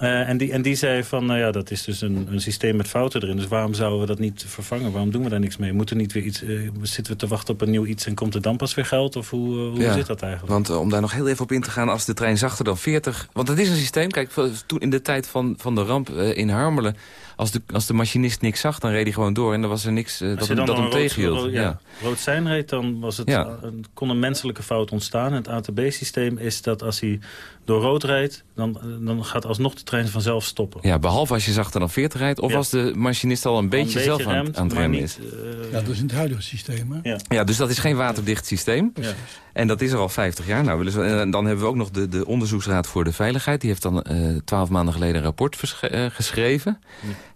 Eh, en, die, en die zei van, nou ja, dat is dus een, een systeem met fouten erin. Dus waarom zouden we dat niet vervangen? Waarom doen we daar niks mee? Moeten niet weer iets, eh, zitten we te wachten op een nieuw iets en komt er dan pas weer geld? Of hoe, eh, hoe Ja, zit dat eigenlijk? Want om daar nog heel even op in te gaan, als de trein zachter dan 40... Want het is een systeem, kijk, toen in de tijd van, van de ramp in Harmelen... Als de, als de machinist niks zag, dan reed hij gewoon door. En dan was er niks eh, dat, hem- dan dat hem een tegenhield. rood- ja. ja, rood sein reed, dan was het, Ja. een- kon een menselijke fout ontstaan. En het ATB-systeem is dat als hij door rood rijdt... dan, dan gaat alsnog de trein vanzelf stoppen. ja, behalve als je zachter dan 40 rijdt... of Ja. als de machinist al een beetje, zelf aan, remt, aan het remmen is. eh, Ja, dat is in het huidige systeem. Hè? Ja. Ja, dus dat is geen waterdicht systeem. ja. En dat is er al 50 jaar. Nou, willen ze- en dan hebben we ook nog de, de Onderzoeksraad voor de Veiligheid. Die heeft dan eh, twaalf maanden geleden een rapport geschreven.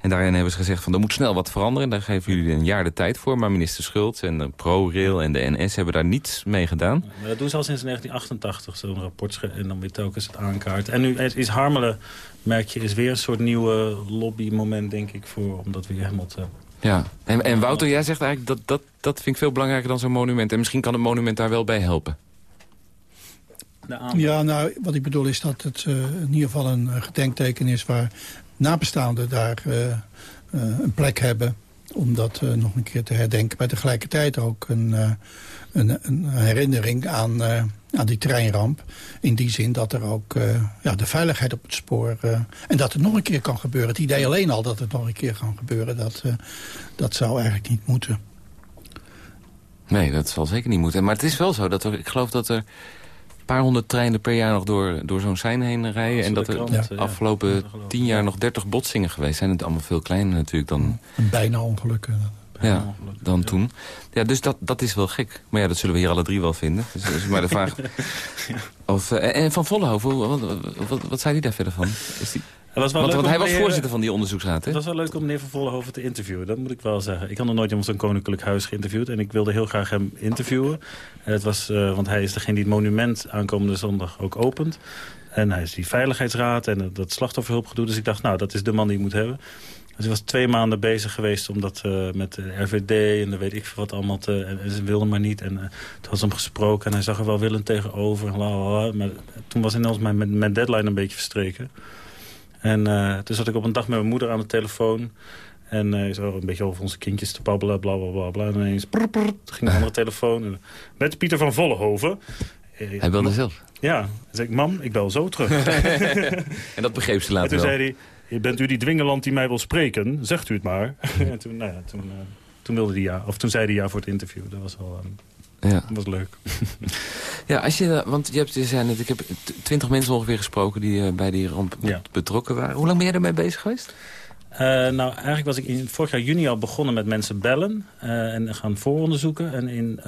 En daarin hebben ze gezegd van er moet snel wat veranderen. Daar geven jullie een jaar de tijd voor. Maar minister Schultz en de ProRail en de NS hebben daar niets mee gedaan. Maar dat doen ze al sinds 1988, zo'n rapport. En dan weer telkens het aankaart. En nu is is Harmelen, merk je, is weer een soort nieuwe lobbymoment, denk ik, voor, om dat weer helemaal te... Ja. En, en Wouter, jij zegt eigenlijk dat, dat dat vind ik veel belangrijker dan zo'n monument. En misschien kan het monument daar wel bij helpen. Ja, nou, wat ik bedoel is dat het in ieder geval een gedenkteken is... waar nabestaanden daar een plek hebben om dat nog een keer te herdenken. Maar tegelijkertijd ook een, een, een herinnering aan aan die treinramp. In die zin dat er ook ja, de veiligheid op het spoor... En dat het nog een keer kan gebeuren. Het idee alleen al dat het nog een keer kan gebeuren... dat, dat zou eigenlijk niet moeten. Nee, dat zal zeker niet moeten. Maar het is wel zo dat er, ik geloof dat er paar honderd treinen per jaar nog door, door zo'n sein heen rijden. En dat er de afgelopen tien jaar nog dertig botsingen geweest zijn. Het allemaal veel kleiner natuurlijk dan... Bijna ongelukken ja, dan toen. Ja, dus dat, dat is wel gek. Maar ja, dat zullen we hier alle drie wel vinden. Dus, is maar de vraag... of, uh, en Van Vollenhoven, wat, wat, wat, zei hij daar verder van? Is die... Was wel want, leuk want hij was meneer, voorzitter van die onderzoeksraad, hè? Het was wel leuk om meneer Van Vollenhoven te interviewen, dat moet ik wel zeggen. Ik had nog nooit iemand zo'n koninklijk huis geïnterviewd... en ik wilde heel graag hem interviewen. Het was, uh, want hij is degene die het monument aankomende zondag ook opent. En hij is die veiligheidsraad en dat slachtofferhulpgedoe. Dus ik dacht, nou, dat is de man die ik moet hebben. Dus ik was twee maanden bezig geweest om dat uh, met de RVD en dan weet ik veel wat allemaal te... En, en ze wilden maar niet. En uh, toen was hem gesproken en hij zag er wel willend tegenover. Lalala. Maar toen was inmiddels mijn, mijn deadline een beetje verstreken. En uh, toen zat ik op een dag met mijn moeder aan de telefoon. En uh, zo een beetje over onze kindjes te babbelen, bla bla bla bla. En ineens prr, prr, ging een andere telefoon. En, met Pieter van Vollenhoven. Hij belde zelf? Ja. Zei ik, mam, ik bel zo terug. en dat begreep ze later en toen wel. zei hij, bent u die dwingeland die mij wil spreken? Zegt u het maar. en toen, nou ja, toen, uh, toen, wilde hij ja. Of toen zei hij ja voor het interview. Dat was wel... Um, ja. Dat was leuk. ja, als je, want je, hebt, je zei net, ik heb twintig mensen ongeveer gesproken die uh, bij die ramp ja. betrokken waren. Hoe lang ben je ermee bezig geweest? Uh, nou, eigenlijk was ik in, vorig jaar juni al begonnen met mensen bellen uh, en gaan vooronderzoeken. En in,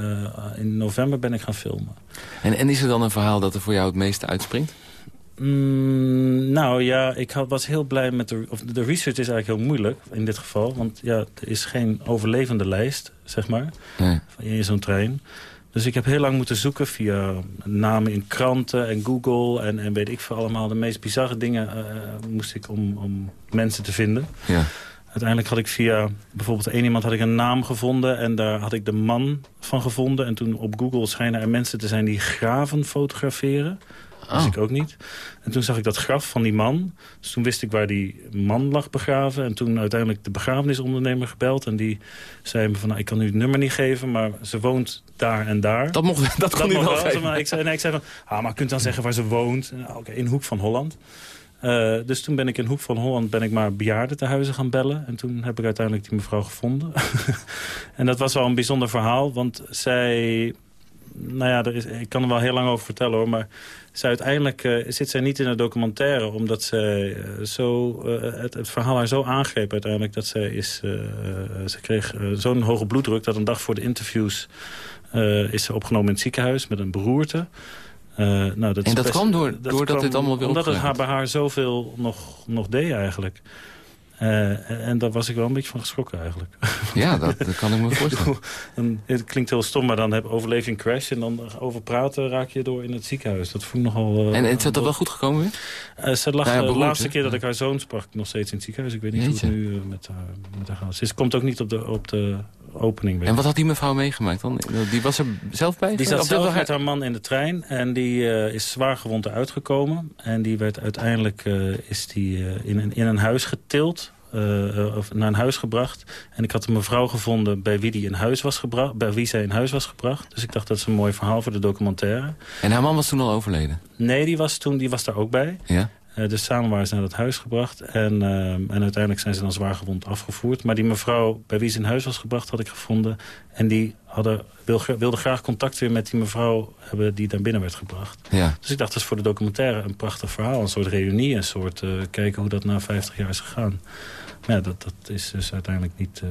in november ben ik gaan filmen. En, en is er dan een verhaal dat er voor jou het meeste uitspringt? Mm, nou ja, ik had, was heel blij met de... Of de research is eigenlijk heel moeilijk in dit geval. Want ja, er is geen overlevende lijst, zeg maar, nee. in zo'n trein. Dus ik heb heel lang moeten zoeken via namen in kranten en Google... en, en weet ik veel allemaal. De meest bizarre dingen uh, moest ik om, om mensen te vinden. Ja. Uiteindelijk had ik via bijvoorbeeld één iemand had ik een naam gevonden... en daar had ik de man van gevonden. En toen op Google schijnen er mensen te zijn die graven fotograferen. Dat wist ik ook niet. En toen zag ik dat graf van die man. Dus toen wist ik waar die man lag begraven. En toen uiteindelijk de begrafenisondernemer gebeld. En die zei me van, nou, ik kan u het nummer niet geven... maar ze woont daar en daar. Dat, mocht, dat, kon dat wel. wel. Maar ik, zei, nee, ik zei van, ah, maar kunt dan zeggen waar ze woont? Nou, Oké, okay, in Hoek van Holland. Uh, dus toen ben ik in Hoek van Holland ben ik maar bejaarden te huizen gaan bellen. En toen heb ik uiteindelijk die mevrouw gevonden. en dat was wel een bijzonder verhaal. Want zij... Nou ja, er is, ik kan er wel heel lang over vertellen hoor. Maar zij uiteindelijk uh, zit zij niet in de documentaire. Omdat zij uh, zo, uh, het, het, verhaal haar zo aangreep uiteindelijk. Dat zij is, ze kreeg zo'n hoge bloeddruk dat een dag voor de interviews... is ze opgenomen in het ziekenhuis met een beroerte. nou, dat en dat best, kwam door, dat doordat kwam, dit allemaal weer Omdat het haar, bij haar zoveel nog, nog deed eigenlijk. Uh, en daar was ik wel een beetje van geschrokken eigenlijk. Ja, dat, dat kan ik me voorstellen. en, het klinkt heel stom, maar dan heb overleef je een crash... en dan over praten raak je door in het ziekenhuis. Dat voel ik nogal... Uh, en, en is dat wel goed gekomen weer? Uh, ze lag nou ja, de laatste keer dat ik haar zoon sprak nog steeds in het ziekenhuis. Ik weet niet Jeetje. hoe het nu met, haar, met haar gaat. Ze komt ook niet op de, op de opening. En wat had die mevrouw meegemaakt dan? Die was er zelf bij? Die zat zelf met haar man in de trein. En die uh, is zwaar gewond uitgekomen. En die werd uiteindelijk uh, is die, uh, in, een, in een huis getild. Uh, of naar een huis gebracht. En ik had een mevrouw gevonden bij wie, die in huis was gebracht, bij wie zij in huis was gebracht. Dus ik dacht dat is een mooi verhaal voor de documentaire. En haar man was toen al overleden? Nee, die was, toen, die was daar ook bij. Ja? Uh, dus samen waren ze naar dat huis gebracht. En, uh, en uiteindelijk zijn ze dan zwaar gewond afgevoerd. Maar die mevrouw bij wie ze in huis was gebracht had ik gevonden. En die hadden, wilde, wilde graag contact weer met die mevrouw hebben die daar binnen werd gebracht. Ja. Dus ik dacht, dat is voor de documentaire een prachtig verhaal. Een soort reunie, een soort uh, kijken hoe dat na 50 jaar is gegaan. Maar ja, dat, dat is dus uiteindelijk niet...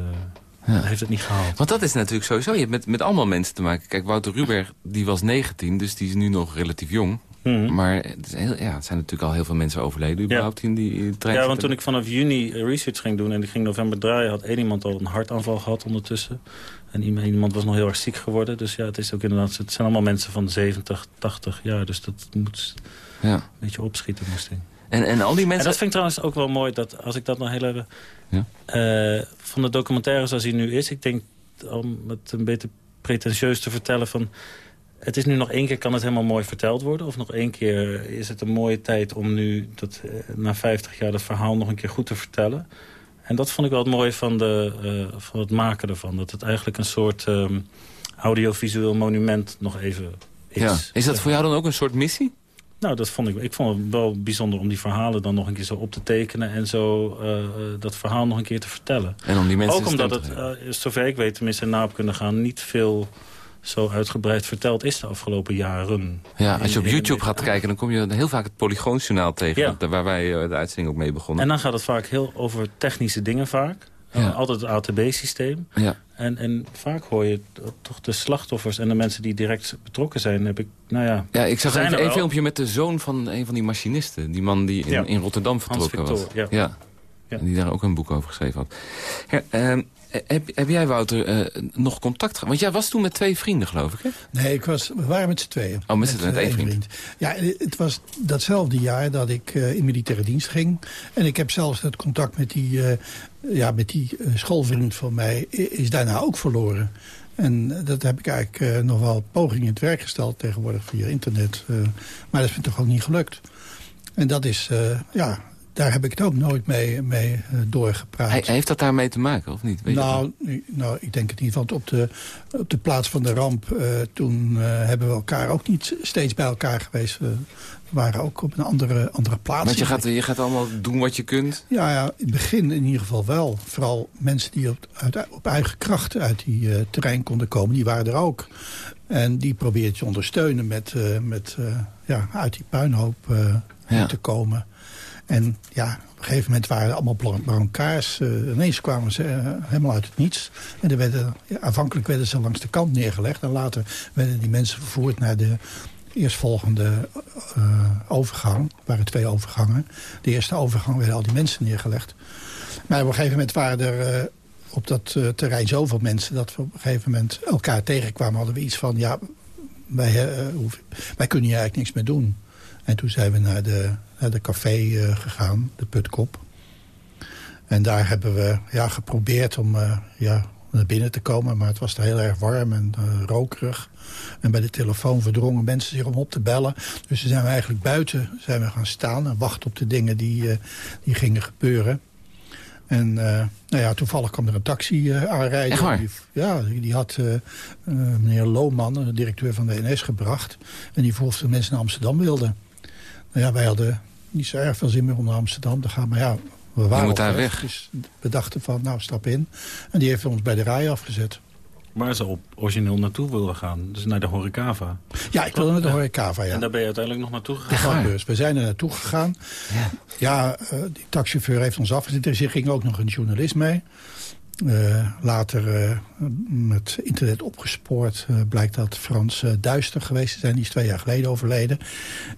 Ja. heeft het niet gehaald. Want dat is natuurlijk sowieso, je hebt met, met allemaal mensen te maken. Kijk, Wouter Ruberg, die was 19, dus die is nu nog relatief jong. Mhm. Mm -hmm. Maar het, heel, ja, het zijn natuurlijk al heel veel mensen overleden überhaupt ja. in die trein. Ja, want toen ik vanaf juni research ging doen en ik ging november draaien... had één iemand al een hartaanval gehad ondertussen. En iemand was nog heel erg ziek geworden. Dus ja, het is ook inderdaad, het zijn allemaal mensen van 70, 80 jaar. Dus dat moet ja. een beetje opschieten, moest ik. En, en al die mensen... En dat vind ik trouwens ook wel mooi, dat als ik dat nog heel even... Ja? Uh, van de documentaire zoals hij nu is... ik denk, om het een beetje pretentieus te vertellen van... het is nu nog één keer, kan het helemaal mooi verteld worden? Of nog één keer is het een mooie tijd om nu, dat, eh, na 50 jaar, dat verhaal nog een keer goed te vertellen? En dat vond ik wel het mooie van, de, uh, van het maken ervan. Dat het eigenlijk een soort um, audiovisueel monument nog even is. Ja. Is dat voor jou dan ook een soort missie? Nou, dat vond ik, ik vond het wel bijzonder om die verhalen dan nog een keer zo op te tekenen... en zo uh, dat verhaal nog een keer te vertellen. En om die mensen Ook omdat het, uh, zover ik weet, tenminste na op kunnen gaan... niet veel zo uitgebreid verteld is de afgelopen jaren. Ja, als je op YouTube gaat kijken, dan kom je heel vaak het Polygoonjournaal tegen... Ja. waar wij de uitzending ook mee begonnen. En dan gaat het vaak heel over technische dingen vaak. Ja. altijd het ATB-systeem. Ja. En, en vaak hoor je toch de slachtoffers en de mensen die direct betrokken zijn. Heb ik, nou ja, ja, ik zag een, een filmpje met de zoon van een van die machinisten. Die man die in, ja. in Rotterdam vertrokken was. Ja. ja. Die daar ook een boek over geschreven had. Ja, uh, heb, heb jij, Wouter, uh, nog contact gehad? Want jij was toen met twee vrienden, geloof ik, hè? Nee, ik was, we waren met z'n tweeën. Oh, met, z'n met, één vriend. Ja, het was datzelfde jaar dat ik uh, in militaire dienst ging. En ik heb zelfs het contact met die, uh, ja, met die schoolvriend van mij... is daarna ook verloren. En dat heb ik eigenlijk nog wel pogingen in het werk gesteld... tegenwoordig via internet. maar dat is me toch ook niet gelukt. En dat is, ja, daar heb ik het ook nooit mee, mee uh, doorgepraat. Hij, heeft dat daarmee te maken, of niet? Weet nou, nou, ik denk het niet. Want op de, op de plaats van de ramp... Uh, toen uh, hebben we elkaar ook niet steeds bij elkaar geweest. We waren ook op een andere, andere plaats. Want je gaat, je gaat allemaal doen wat je kunt? Ja, ja, in het begin in ieder geval wel. Vooral mensen die op, uit, op eigen krachten uit die terrein konden komen... die waren er ook. En die probeert je ondersteunen met, met ja, uit die puinhoop ja. te komen... En ja, op een gegeven moment waren allemaal brancards. Uh, ineens kwamen ze uh, helemaal uit het niets. En er werden, ja, aanvankelijk werden ze langs de kant neergelegd. En later werden die mensen vervoerd naar de eerstvolgende uh, overgang. Er waren twee overgangen. De eerste overgang werden al die mensen neergelegd. Maar op een gegeven moment waren er op dat terrein zoveel mensen... dat we op een gegeven moment elkaar tegenkwamen. Hadden we iets van, ja, wij, wij kunnen hier eigenlijk niks meer doen. En toen zijn we naar de, naar de café uh, gegaan, de Putkop. En daar hebben we ja, geprobeerd om uh, ja, naar binnen te komen. Maar het was er heel erg warm en uh, rokerig. En bij de telefoon verdrongen mensen zich om op te bellen. Dus toen zijn we eigenlijk buiten zijn we gaan staan en wachten op de dingen die, die gingen gebeuren. En nou ja, toevallig kwam er een taxi aanrijden. Die, ja, die had meneer Lohman, de directeur van de NS, gebracht. En die vroeg of de mensen naar Amsterdam wilden. Nou ja, wij hadden niet zo erg veel zin meer om naar Amsterdam te gaan. Maar ja, we waren moet daar weg. Dus we dachten van, nou, stap in. En die heeft ons bij de rij afgezet. Waar ze op origineel naartoe wilden gaan. Dus naar de Horecava. Ja, ik wilde naar de Horecava, ja. En daar ben je uiteindelijk nog naartoe gegaan? Ja, we zijn er naartoe gegaan. Ja, ja uh, die taxichauffeur heeft ons afgezet. Er ging ook nog een journalist mee. Uh, later uh, met internet opgespoord uh, blijkt dat Frans Duister geweest te zijn. Die is twee jaar geleden overleden.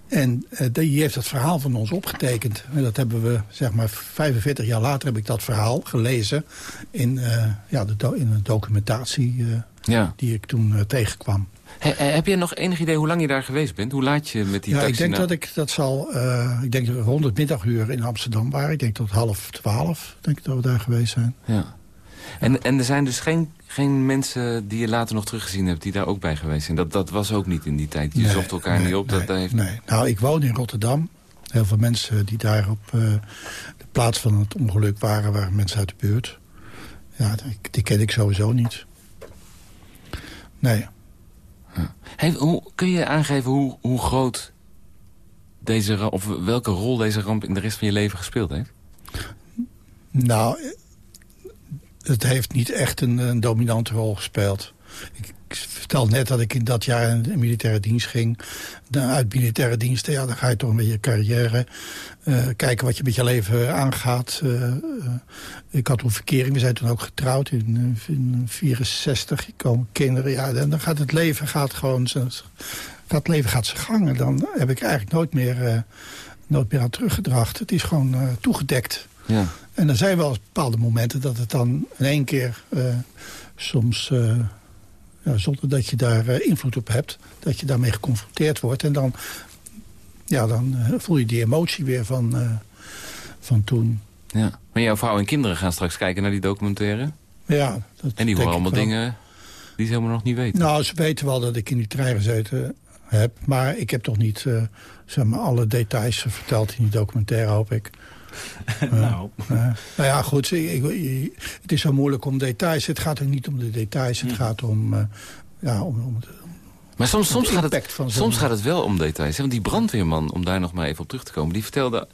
En die heeft dat verhaal van ons opgetekend. En dat hebben we, zeg maar, 45 jaar later heb ik dat verhaal gelezen... in, ja, de in een documentatie ja. die ik toen tegenkwam. heb je nog enig idee hoe lang je daar geweest bent? Hoe laat je met die ja, taxi ik denk dat ik dat zal... ik denk dat we rond het middaguur in Amsterdam waren. Ik denk tot half twaalf denk ik dat we daar geweest zijn. Ja. En, en er zijn dus geen, geen mensen die je later nog teruggezien hebt... die daar ook bij geweest zijn. Dat, dat was ook niet in die tijd. Je nee, zocht elkaar nee, niet op. Nee, dat heeft... nee. Nou, ik woon in Rotterdam. Heel veel mensen die daar op uh, de plaats van het ongeluk waren... waren mensen uit de buurt. Ja, die, die ken ik sowieso niet. Nee. Hey, hoe, kun je aangeven hoe, hoe groot deze of welke rol deze ramp in de rest van je leven gespeeld heeft? Nou, het heeft niet echt een, een dominante rol gespeeld. Ik, vertel net dat ik in dat jaar in militaire dienst ging. Dan uit militaire dienst, ja, dan ga je toch een beetje carrière. Uh, kijken wat je met je leven aangaat. Uh, uh, ik had toen verkering, we zijn toen ook getrouwd in, in 64. Ik komen kinderen, ja, dan gaat het leven gaat gewoon dat leven gaat zijn gang. En dan heb ik eigenlijk nooit meer, nooit meer aan teruggedracht. Het is gewoon toegedekt. Ja. En er zijn wel bepaalde momenten dat het dan in één keer uh, soms... Uh, ja, zonder dat je daar uh, invloed op hebt, dat je daarmee geconfronteerd wordt. En dan, ja, dan voel je die emotie weer van, van toen. Ja. Maar jouw vrouw en kinderen gaan straks kijken naar die documentaire? Ja. Dat en die horen allemaal dingen Die ze helemaal nog niet weten? Nou, ze weten wel dat ik in die trein gezeten heb. Maar ik heb toch niet zeg maar, alle details verteld in die documentaire, hoop ik. nou. nou ja, goed. Ik, het is zo moeilijk om details. Het gaat ook niet om de details. Het hm. gaat om, uh, ja, om, om, maar soms, soms, gaat het, soms gaat het wel om details. Want die brandweerman, om daar nog maar even op terug te komen... die vertelde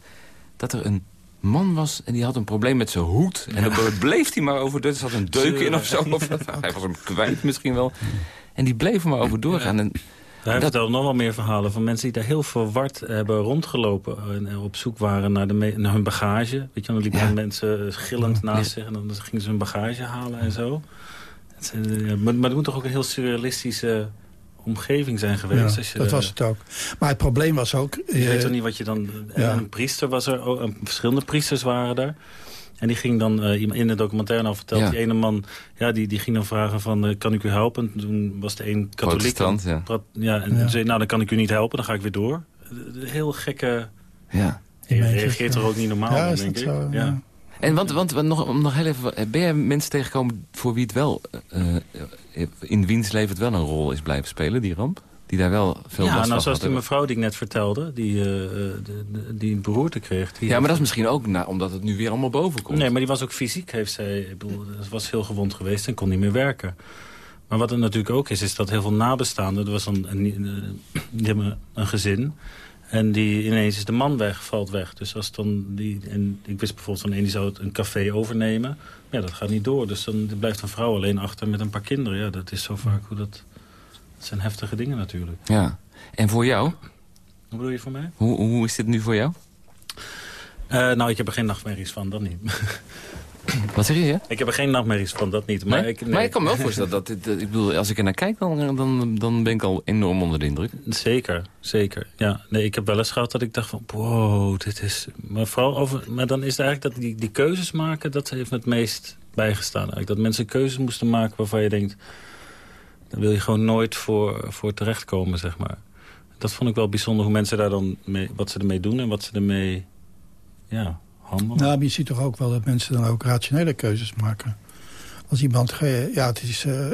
dat er een man was en die had een probleem met zijn hoed. En dan bleef hij maar over... Er zat een deuk in of zo. Of, hij was hem kwijt misschien wel. En die bleef maar over doorgaan. En, hij vertelde nog wel meer verhalen van mensen die daar heel verward hebben rondgelopen. En op zoek waren naar, de naar hun bagage. Weet je, dan liepen mensen gillend naast zich en dan gingen ze hun bagage halen en zo. Maar, maar het moet toch ook een heel surrealistische omgeving zijn geweest. als je dat was het ook. Maar het probleem was ook... Je weet toch eh, niet wat je dan... Een priester was er, oh, verschillende priesters waren er. En die ging dan, uh, in de documentaire al verteld, die ene man, ja, die, die ging dan vragen van, uh, kan ik u helpen? En toen was de een katholiek. ja. ja. En ja. zei, nou, dan kan ik u niet helpen, dan ga ik weer door. Heel gekke... Ja. Je reageert er ook niet normaal, ja, denk ik. Zo, ja. En want, want, want nog, nog heel even, ben jij mensen tegengekomen voor wie het wel, uh, in wiens leven het wel een rol is blijven spelen, die ramp? Die daar wel veel ja, last nou, zoals die mevrouw die ik net vertelde, die, uh, de, die een beroerte kreeg. Die ja, maar dat is misschien ook omdat het nu weer allemaal boven komt. Nee, maar die was ook fysiek, heeft zij, ik bedoel, was heel gewond geweest en kon niet meer werken. Maar wat er natuurlijk ook is, is dat heel veel nabestaanden... er was een, een, die hebben een gezin... En die ineens is de man weg, valt weg. Dus als dan die, en ik wist bijvoorbeeld van een die zou een café overnemen. Ja, dat gaat niet door. Dus dan blijft een vrouw alleen achter met een paar kinderen. Ja, dat is zo vaak hoe dat... Dat zijn heftige dingen natuurlijk. Ja. En voor jou? Wat bedoel je voor mij? Hoe, hoe is dit nu voor jou? Uh, nou, ik heb er geen nachtmerries van, dat niet. Wat zeg je? Ik heb er geen nachtmerries van, dat niet. Maar, ik, maar ik kan me wel voorstellen dat, dit, ik bedoel, als ik er naar kijk, dan, dan, dan ben ik al enorm onder de indruk. Zeker, zeker. Ja, nee, ik heb wel eens gehad dat ik dacht van, wow, dit is... Maar, vooral over, maar dan is het eigenlijk dat die, die keuzes maken, dat heeft me het meest bijgestaan. Eigenlijk. Dat mensen keuzes moesten maken waarvan je denkt, daar wil je gewoon nooit voor, voor terechtkomen, zeg maar. Dat vond ik wel bijzonder, hoe mensen daar dan wat ze ermee doen en wat ze ermee, ja, nou, maar je ziet toch ook wel dat mensen dan ook rationele keuzes maken. Als iemand... Ja, het is uh,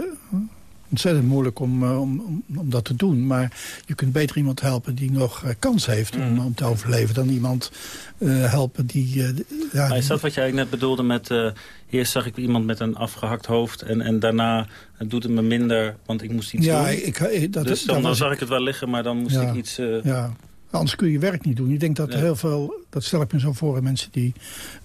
ontzettend moeilijk om, uh, om, om, dat te doen. Maar je kunt beter iemand helpen die nog uh, kans heeft om, mm. om, te overleven... dan iemand helpen die... ja, maar is dat wat jij net bedoelde met... eerst zag ik iemand met een afgehakt hoofd... en, en daarna doet het me minder, want ik moest iets ja, doen. Ik, ik, dat, dus dan, dan zag ik het wel liggen, maar dan moest ik iets... ja. Anders kun je je werk niet doen. Ik denk dat heel veel, dat stel ik me zo voor... mensen die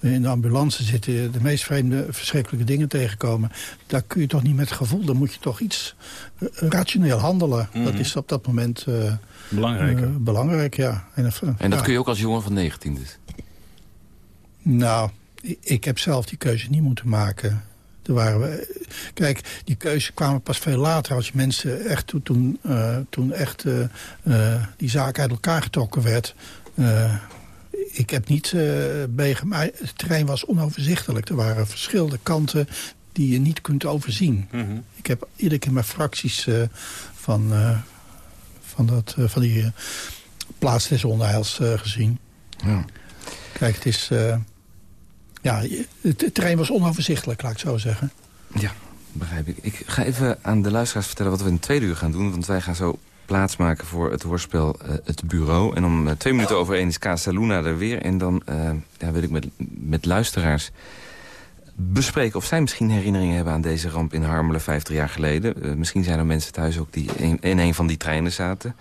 in de ambulance zitten... de meest vreemde, verschrikkelijke dingen tegenkomen. Daar kun je toch niet met gevoel... dan moet je toch iets uh, rationeel handelen. Dat mhm. is op dat moment... Uh, belangrijk. Uh, belangrijk, ja. En, en dat kun je ook als jongen van 19 dus? Nou, ik heb zelf die keuze niet moeten maken. Er waren we, kijk, die keuze kwamen pas veel later als je mensen echt toen, uh, toen echt uh, uh, die zaak uit elkaar getrokken werd. ik heb niet meegemaakt. Het terrein was onoverzichtelijk. Er waren verschillende kanten die je niet kunt overzien. Mm Ik heb iedere keer mijn fracties van, van, dat, van die plaats des onheils gezien. Ja. Kijk, het is ja, het, terrein was onoverzichtelijk, laat ik zo zeggen. Ja, begrijp ik. Ik ga even aan de luisteraars vertellen wat we in het tweede uur gaan doen. Want wij gaan zo plaatsmaken voor het hoorspel uh, Het Bureau. En om uh, twee minuten over één is Casa Luna er weer. En dan uh, ja, wil ik met, met luisteraars bespreken of zij misschien herinneringen hebben aan deze ramp in Harmelen 50 jaar geleden. misschien zijn er mensen thuis ook die in, in een van die treinen zaten.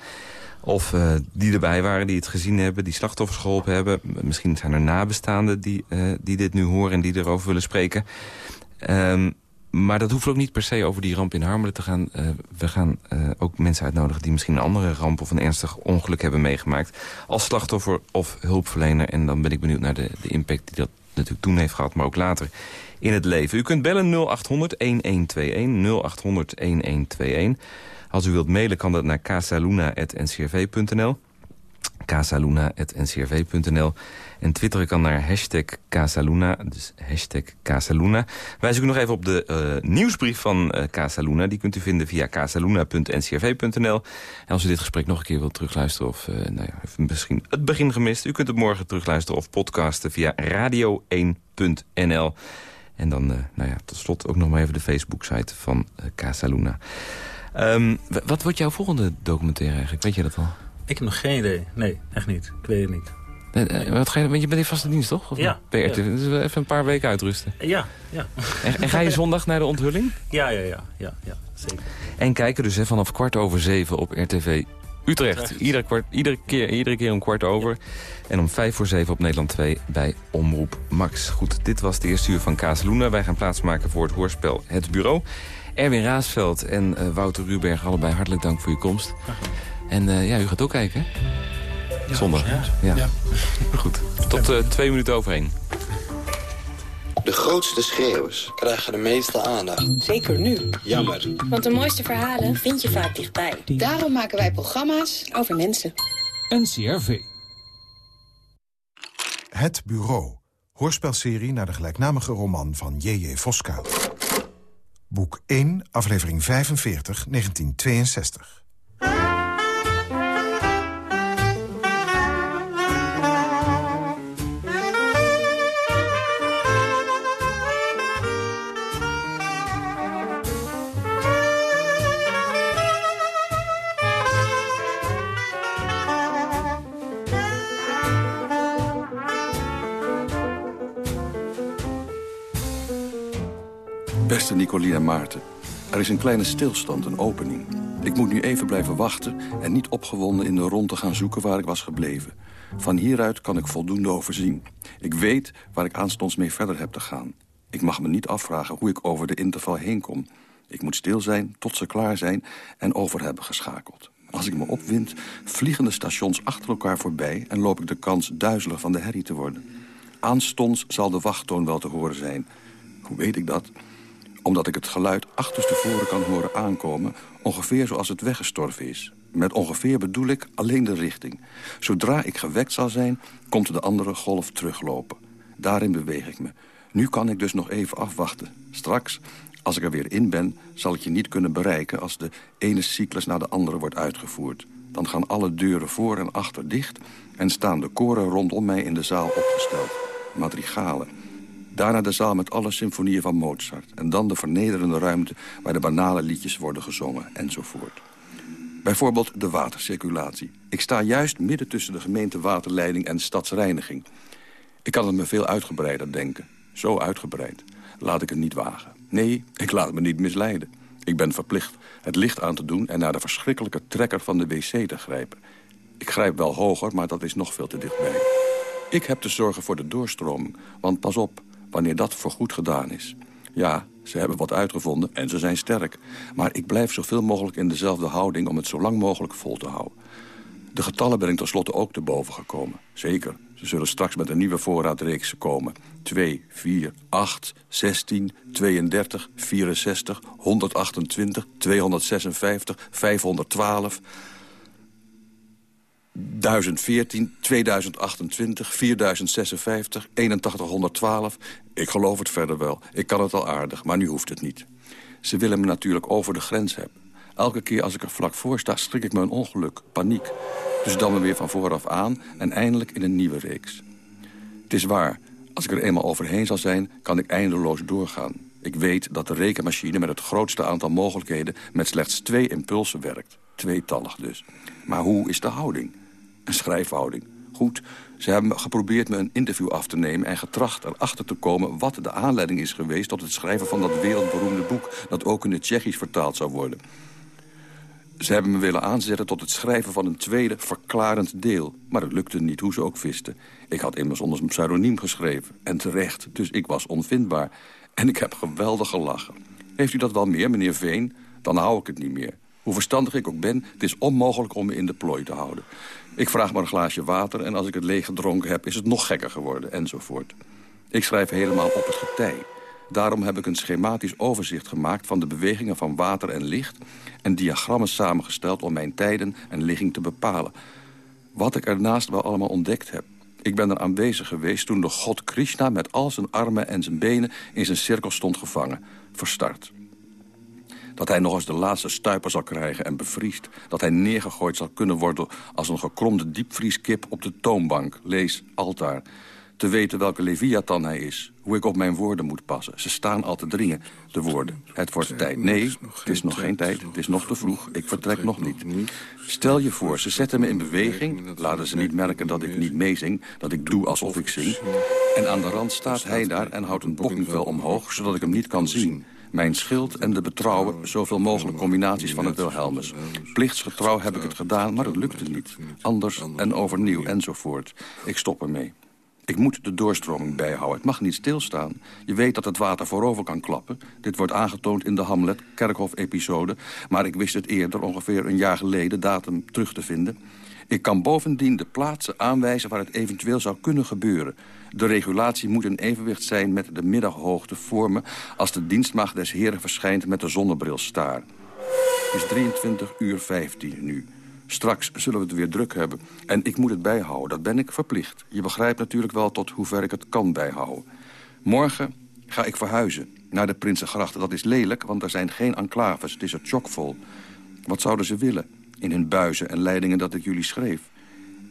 Of uh, die erbij waren, die het gezien hebben, die slachtoffers geholpen hebben. Misschien zijn er nabestaanden die, uh, die dit nu horen en die erover willen spreken. Um, maar dat hoeft ook niet per se over die ramp in Harmelen te gaan. Uh, we gaan ook mensen uitnodigen die misschien een andere ramp of een ernstig ongeluk hebben meegemaakt. Als slachtoffer of hulpverlener. En dan ben ik benieuwd naar de, de impact die dat natuurlijk toen heeft gehad, maar ook later in het leven. U kunt bellen 0800 1121 0800 1121. Als u wilt mailen kan dat naar casaluna.ncrv.nl casaluna.ncrv.nl en twitteren kan naar hashtag Casaluna, dus hashtag Casaluna. Wijs ik nog even op de uh, nieuwsbrief van uh, Casaluna. Die kunt u vinden via casaluna.ncrv.nl. En als u dit gesprek nog een keer wilt terugluisteren of uh, nou ja, misschien het begin gemist... u kunt het morgen terugluisteren of podcasten via radio1.nl. En dan, nou ja, tot slot ook nog maar even de Facebook-site van Casa Ehm, wat wordt jouw volgende documentaire eigenlijk? Weet je dat al? Ik heb nog geen idee. Nee, echt niet. Ik weet het niet. Nee, wat ga je, want je bent in vaste dienst, toch? Of ja. PRT, ja. Dus even een paar weken uitrusten. Ja, ja. En, en, ga je zondag naar de onthulling? Ja, ja, ja. ja, ja zeker. En kijken dus hè, vanaf kwart over zeven op RTV Utrecht. Iedere, kwart, iedere, keer, iedere keer om kwart over. En om vijf voor zeven op Nederland 2 bij Omroep Max. Goed, dit was de eerste uur van Kaas Luna. Wij gaan plaatsmaken voor het hoorspel Het Bureau. Erwin Raasveld en uh, Wouter Ruberg, allebei hartelijk dank voor uw komst. En uh, ja, u gaat ook kijken, hè? Ja, Zondag. Ja. ja. Goed. Tot uh, twee minuten overheen. De grootste schreeuwers krijgen de meeste aandacht. Zeker nu. Jammer. Want de mooiste verhalen vind je vaak dichtbij. Daarom maken wij programma's over mensen. NCRV. Het Bureau. Hoorspelserie naar de gelijknamige roman van J.J. Voskuil. Boek 1, aflevering 45, 1962. Beste en Maarten, er is een kleine stilstand, een opening. Ik moet nu even blijven wachten en niet opgewonden in de rond te gaan zoeken waar ik was gebleven. Van hieruit kan ik voldoende overzien. Ik weet waar ik aanstonds mee verder heb te gaan. Ik mag me niet afvragen hoe ik over de interval heen kom. Ik moet stil zijn tot ze klaar zijn en over hebben geschakeld. Als ik me opwind, vliegen de stations achter elkaar voorbij... en loop ik de kans duizelig van de herrie te worden. Aanstonds zal de wachttoon wel te horen zijn. Hoe weet ik dat? Omdat ik het geluid achterstevoren kan horen aankomen... ongeveer zoals het weggestorven is. Met ongeveer bedoel ik alleen de richting. Zodra ik gewekt zal zijn, komt de andere golf teruglopen. Daarin beweeg ik me. Nu kan ik dus nog even afwachten. Straks, als ik er weer in ben, zal ik je niet kunnen bereiken... als de ene cyclus naar de andere wordt uitgevoerd. Dan gaan alle deuren voor en achter dicht... en staan de koren rondom mij in de zaal opgesteld. Madrigalen. Daarna de zaal met alle symfonieën van Mozart. En dan de vernederende ruimte waar de banale liedjes worden gezongen, enzovoort. Bijvoorbeeld de watercirculatie. Ik sta juist midden tussen de gemeente waterleiding en stadsreiniging. Ik kan het me veel uitgebreider denken. Zo uitgebreid. Laat ik het niet wagen. Nee, ik laat me niet misleiden. Ik ben verplicht het licht aan te doen en naar de verschrikkelijke trekker van de wc te grijpen. Ik grijp wel hoger, maar dat is nog veel te dichtbij. Ik heb te zorgen voor de doorstroming, want pas op, wanneer dat voorgoed gedaan is. Ja, ze hebben wat uitgevonden en ze zijn sterk. Maar ik blijf zoveel mogelijk in dezelfde houding om het zo lang mogelijk vol te houden. De getallen ben ik tenslotte ook te boven gekomen. Zeker, ze zullen straks met een nieuwe voorraadreeks komen. 2, 4, 8, 16, 32, 64, 128, 256, 512... 1014, 2028, 4056, 8112. Ik geloof het verder wel. Ik kan het al aardig, maar nu hoeft het niet. Ze willen me natuurlijk over de grens hebben. Elke keer als ik er vlak voor sta, schrik ik me een ongeluk, paniek. Dus dan weer van vooraf aan en eindelijk in een nieuwe reeks. Het is waar, als ik er eenmaal overheen zal zijn, kan ik eindeloos doorgaan. Ik weet dat de rekenmachine met het grootste aantal mogelijkheden... met slechts twee impulsen werkt. Tweetallig dus. Maar hoe is de houding? Schrijfhouding. Goed, ze hebben geprobeerd me een interview af te nemen... en getracht erachter te komen wat de aanleiding is geweest... tot het schrijven van dat wereldberoemde boek... dat ook in het Tsjechisch vertaald zou worden. Ze hebben me willen aanzetten tot het schrijven van een tweede verklarend deel. Maar het lukte niet, hoe ze ook visten. Ik had immers onder een pseudoniem geschreven. En terecht, dus ik was onvindbaar. En ik heb geweldig gelachen. Heeft u dat wel meer, meneer Veen? Dan hou ik het niet meer. Hoe verstandig ik ook ben, het is onmogelijk om me in de plooi te houden. Ik vraag maar een glaasje water en als ik het leeg gedronken heb... is het nog gekker geworden, enzovoort. Ik schrijf helemaal op het getij. Daarom heb ik een schematisch overzicht gemaakt van de bewegingen van water en licht... en diagrammen samengesteld om mijn tijden en ligging te bepalen. Wat ik ernaast wel allemaal ontdekt heb. Ik ben er aanwezig geweest toen de god Krishna met al zijn armen en zijn benen... in zijn cirkel stond gevangen, verstart. Dat hij nog eens de laatste stuiper zal krijgen en bevriest. Dat hij neergegooid zal kunnen worden als een gekromde diepvrieskip op de toonbank. Lees altaar. Te weten welke Leviathan hij is. Hoe ik op mijn woorden moet passen. Ze staan al te dringen, de woorden. Het wordt tijd. Nee, het is nog geen tijd. Het is nog te vroeg. Ik vertrek nog niet. Stel je voor, ze zetten me in beweging. Laten ze niet merken dat ik niet meezing. Dat ik doe alsof ik zing. En aan de rand staat hij daar en houdt een bokkingvel omhoog... zodat ik hem niet kan zien. Mijn schild en de betrouwen, zoveel mogelijk combinaties van het Wilhelmus. Plichtsgetrouw heb ik het gedaan, maar het lukte niet. Anders en overnieuw enzovoort. Ik stop ermee. Ik moet de doorstroming bijhouden. Het mag niet stilstaan. Je weet dat het water voorover kan klappen. Dit wordt aangetoond in de Hamlet-Kerkhof-episode. Maar ik wist het eerder, ongeveer een jaar geleden, datum terug te vinden. Ik kan bovendien de plaatsen aanwijzen waar het eventueel zou kunnen gebeuren. De regulatie moet in evenwicht zijn met de middaghoogte voor me... als de dienstmacht des heren verschijnt met de zonnebrilstaar. Het is 23 uur 15 nu. Straks zullen we het weer druk hebben. En ik moet het bijhouden, dat ben ik verplicht. Je begrijpt natuurlijk wel tot hoever ik het kan bijhouden. Morgen ga ik verhuizen naar de Prinsengrachten. Dat is lelijk, want er zijn geen enclaves. Het is er chockvol. Wat zouden ze willen in hun buizen en leidingen dat ik jullie schreef?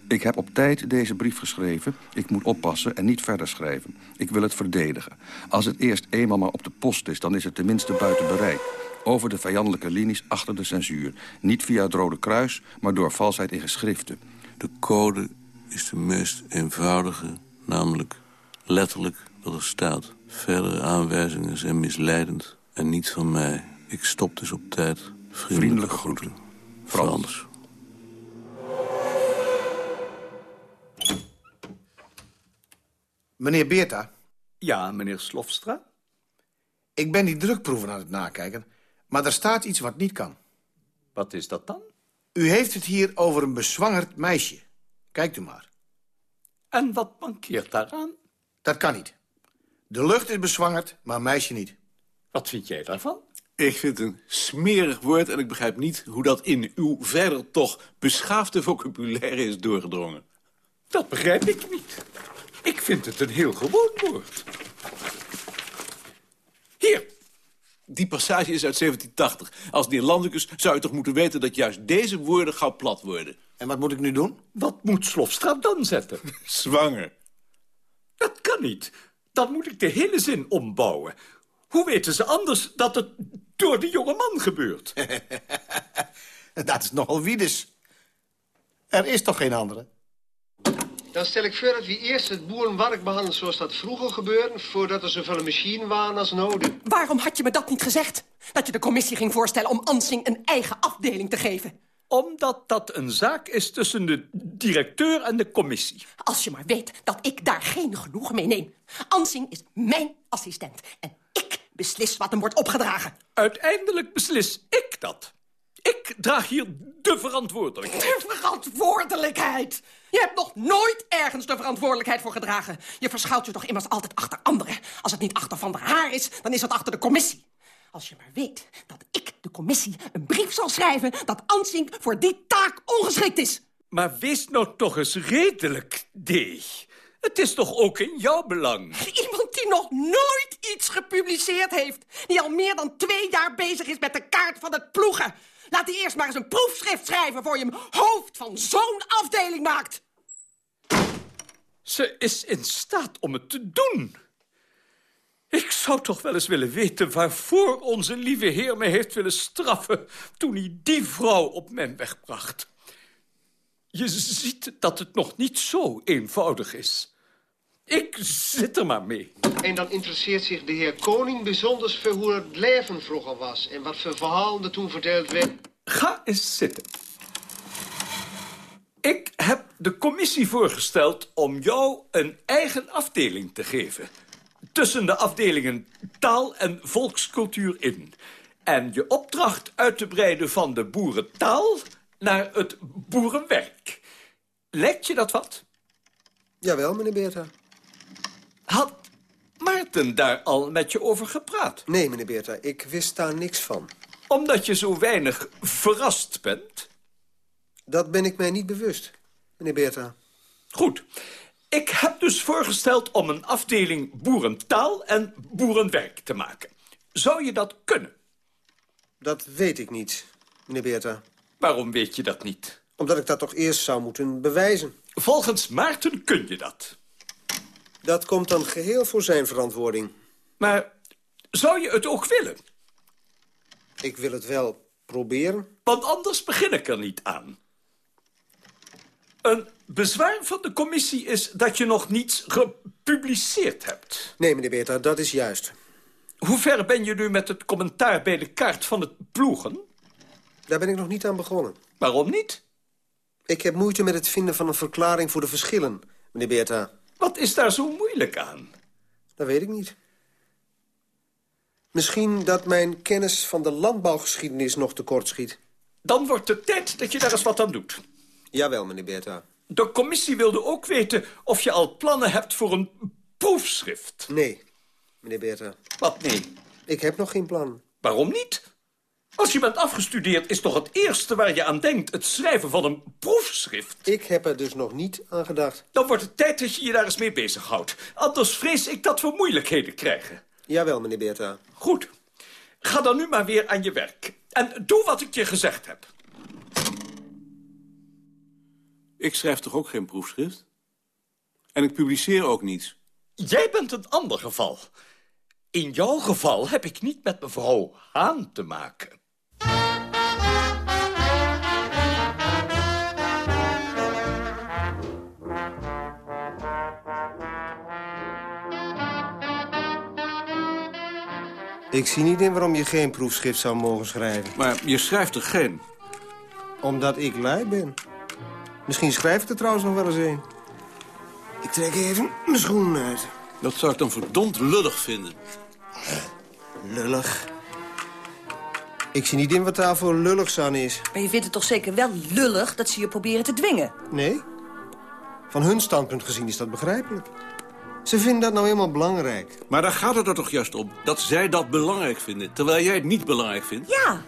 Ik heb op tijd deze brief geschreven. Ik moet oppassen en niet verder schrijven. Ik wil het verdedigen. Als het eerst eenmaal maar op de post is, dan is het tenminste buiten bereik. Over de vijandelijke linies achter de censuur. Niet via het Rode Kruis, maar door valsheid in geschriften. De code is de meest eenvoudige, namelijk letterlijk wat er staat. Verdere aanwijzingen zijn misleidend en niet van mij. Ik stop dus op tijd. Vriendelijke, Vriendelijke groeten. Frans. Frans. Meneer Beerta, Ja, meneer Slofstra? ik ben die drukproeven aan het nakijken... maar er staat iets wat niet kan. Wat is dat dan? U heeft het hier over een bezwangerd meisje. Kijkt u maar. En wat mankeert daaraan? Dat kan niet. De lucht is bezwangerd, maar een meisje niet. Wat vind jij daarvan? Ik vind het een smerig woord en ik begrijp niet hoe dat in uw verder toch beschaafde vocabulaire is doorgedrongen. Dat begrijp ik niet. Ik vind het een heel gewoon woord. Hier, die passage is uit 1780. Als Neerlandicus zou je toch moeten weten dat juist deze woorden gauw plat worden. En wat moet ik nu doen? Wat moet Slofstra dan zetten? Zwanger. Dat kan niet. Dan moet ik de hele zin ombouwen. Hoe weten ze anders dat het door de jonge man gebeurt? Dat is nogal wiedes. Er is toch geen andere? Dan stel ik voor dat we eerst het boerenwerk behandelen zoals dat vroeger gebeurde... voordat er zoveel machine waren als nodig. Waarom had je me dat niet gezegd? Dat je de commissie ging voorstellen om Ansing een eigen afdeling te geven. Omdat dat een zaak is tussen de directeur en de commissie. Als je maar weet dat ik daar geen genoegen mee neem. Ansing is mijn assistent. En ik beslis wat hem wordt opgedragen. Uiteindelijk beslis ik dat. Ik draag hier de verantwoordelijkheid. De verantwoordelijkheid! Je hebt nog nooit ergens de verantwoordelijkheid voor gedragen. Je verschuilt je toch immers altijd achter anderen. Als het niet achter Van der Haar is, dan is het achter de commissie. Als je maar weet dat ik de commissie een brief zal schrijven... dat Ansing voor die taak ongeschikt is. Maar wees nou toch eens redelijk, D. Het is toch ook in jouw belang? Iemand die nog nooit iets gepubliceerd heeft. Die al meer dan twee jaar bezig is met de kaart van het ploegen. Laat die eerst maar eens een proefschrift schrijven... voor je hem hoofd van zo'n afdeling maakt. Ze is in staat om het te doen. Ik zou toch wel eens willen weten waarvoor onze lieve heer me heeft willen straffen... toen hij die vrouw op mijn weg bracht. Je ziet dat het nog niet zo eenvoudig is. Ik zit er maar mee. En dan interesseert zich de heer Koning bijzonders voor hoe het leven vroeger was... en wat voor verhalen er toen verteld werd. Ga eens zitten. Ik heb de commissie voorgesteld om jou een eigen afdeling te geven. Tussen de afdelingen taal en volkscultuur in. En je opdracht uit te breiden van de boerentaal naar het boerenwerk. Lijkt je dat wat? Jawel, meneer Beerta. Had Maarten daar al met je over gepraat? Nee, meneer Beerta, ik wist daar niks van. Omdat je zo weinig verrast bent? Dat ben ik mij niet bewust, meneer Beerta. Goed. Ik heb dus voorgesteld om een afdeling boerentaal en boerenwerk te maken. Zou je dat kunnen? Dat weet ik niet, meneer Beerta. Waarom weet je dat niet? Omdat ik dat toch eerst zou moeten bewijzen. Volgens Maarten kun je dat. Dat komt dan geheel voor zijn verantwoording. Maar zou je het ook willen? Ik wil het wel proberen. Want anders begin ik er niet aan. Een bezwaar van de commissie is dat je nog niets gepubliceerd hebt. Nee, meneer Beerta, dat is juist. Hoe ver ben je nu met het commentaar bij de kaart van het ploegen? Daar ben ik nog niet aan begonnen. Waarom niet? Ik heb moeite met het vinden van een verklaring voor de verschillen, meneer Beerta. Wat is daar zo moeilijk aan? Dat weet ik niet. Misschien dat mijn kennis van de landbouwgeschiedenis nog tekort schiet. Dan wordt het tijd dat je daar eens wat aan doet. Jawel, meneer Beerta. De commissie wilde ook weten of je al plannen hebt voor een proefschrift. Nee, meneer Beerta. Wat nee? Ik heb nog geen plan. Waarom niet? Als je bent afgestudeerd is toch het eerste waar je aan denkt... het schrijven van een proefschrift? Ik heb er dus nog niet aan gedacht. Dan wordt het tijd dat je je daar eens mee bezighoudt. Anders vrees ik dat we moeilijkheden krijgen. Jawel, meneer Beerta. Goed. Ga dan nu maar weer aan je werk. En doe wat ik je gezegd heb. Ik schrijf toch ook geen proefschrift? En ik publiceer ook niets. Jij bent een ander geval. In jouw geval heb ik niet met mevrouw Haan te maken. Ik zie niet in waarom je geen proefschrift zou mogen schrijven. Maar je schrijft er geen. Omdat ik lui ben. Misschien schrijf ik er trouwens nog wel eens een. Ik trek even mijn schoenen uit. Dat zou ik dan verdomd lullig vinden. Lullig. Ik zie niet in wat daar voor lulligs aan is. Maar je vindt het toch zeker wel lullig dat ze je proberen te dwingen? Nee. Van hun standpunt gezien is dat begrijpelijk. Ze vinden dat nou helemaal belangrijk. Maar daar gaat het er toch juist om. Dat zij dat belangrijk vinden, terwijl jij het niet belangrijk vindt. Ja.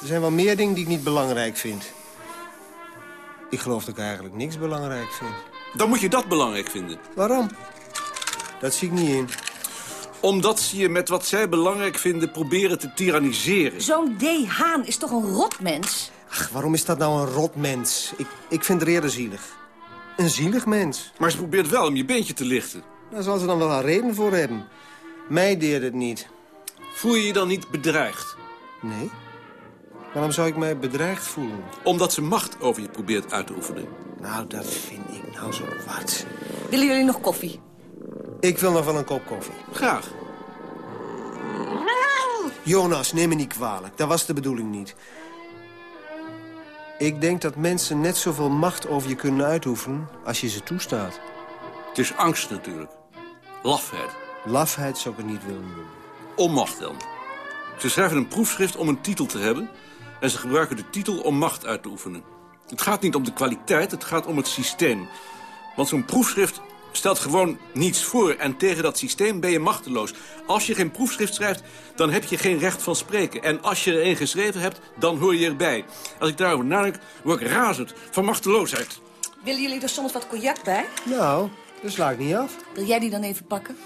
Er zijn wel meer dingen die ik niet belangrijk vind. Ik geloof dat ik eigenlijk niks belangrijk vind. Dan moet je dat belangrijk vinden. Waarom? Dat zie ik niet in. Omdat ze je met wat zij belangrijk vinden proberen te tyranniseren. Zo'n D. Haan is toch een rotmens? Ach, waarom is dat nou een rotmens? Ik, ik vind het eerder zielig. Een zielig mens. Maar ze probeert wel om je beentje te lichten. Daar zal ze dan wel een reden voor hebben. Mij deed het niet. Voel je je dan niet bedreigd? Nee. Waarom zou ik mij bedreigd voelen? Omdat ze macht over je probeert uit te oefenen. Nou, dat vind ik nou zo wat. Willen jullie nog koffie? Ik wil nog wel een kop koffie. Graag. Jonas, neem me niet kwalijk. Dat was de bedoeling niet. Ik denk dat mensen net zoveel macht over je kunnen uitoefenen... als je ze toestaat. Het is angst natuurlijk. Lafheid. Lafheid zou ik het niet willen noemen. Onmacht dan. Ze schrijven een proefschrift om een titel te hebben... en ze gebruiken de titel om macht uit te oefenen. Het gaat niet om de kwaliteit, het gaat om het systeem. Want zo'n proefschrift stelt gewoon niets voor... en tegen dat systeem ben je machteloos. Als je geen proefschrift schrijft, dan heb je geen recht van spreken. En als je er een geschreven hebt, dan hoor je erbij. Als ik daarover nadenk, word ik razend van machteloosheid. Willen jullie er soms wat cognac bij? Nou, dat sla ik niet af. Wil jij die dan even pakken?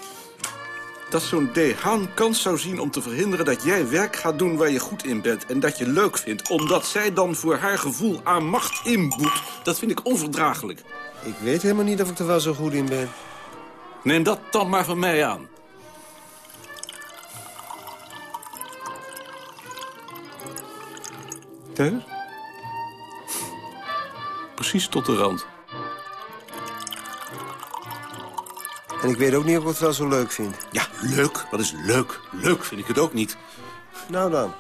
Dat zo'n D. Haan kans zou zien om te verhinderen dat jij werk gaat doen waar je goed in bent... en dat je leuk vindt, omdat zij dan voor haar gevoel aan macht inboet... dat vind ik onverdraaglijk. Ik weet helemaal niet of ik er wel zo goed in ben. Neem dat dan maar van mij aan. Kijk Precies tot de rand. En ik weet ook niet of ik het wel zo leuk vind. Ja, leuk. Wat is leuk? Leuk vind ik het ook niet. Nou dan.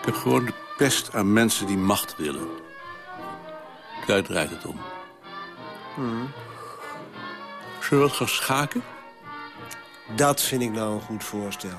Ik heb gewoon de pest aan mensen die macht willen. Daar draait het om. Hmm. Zullen we wat gaan schaken? Dat vind ik nou een goed voorstel.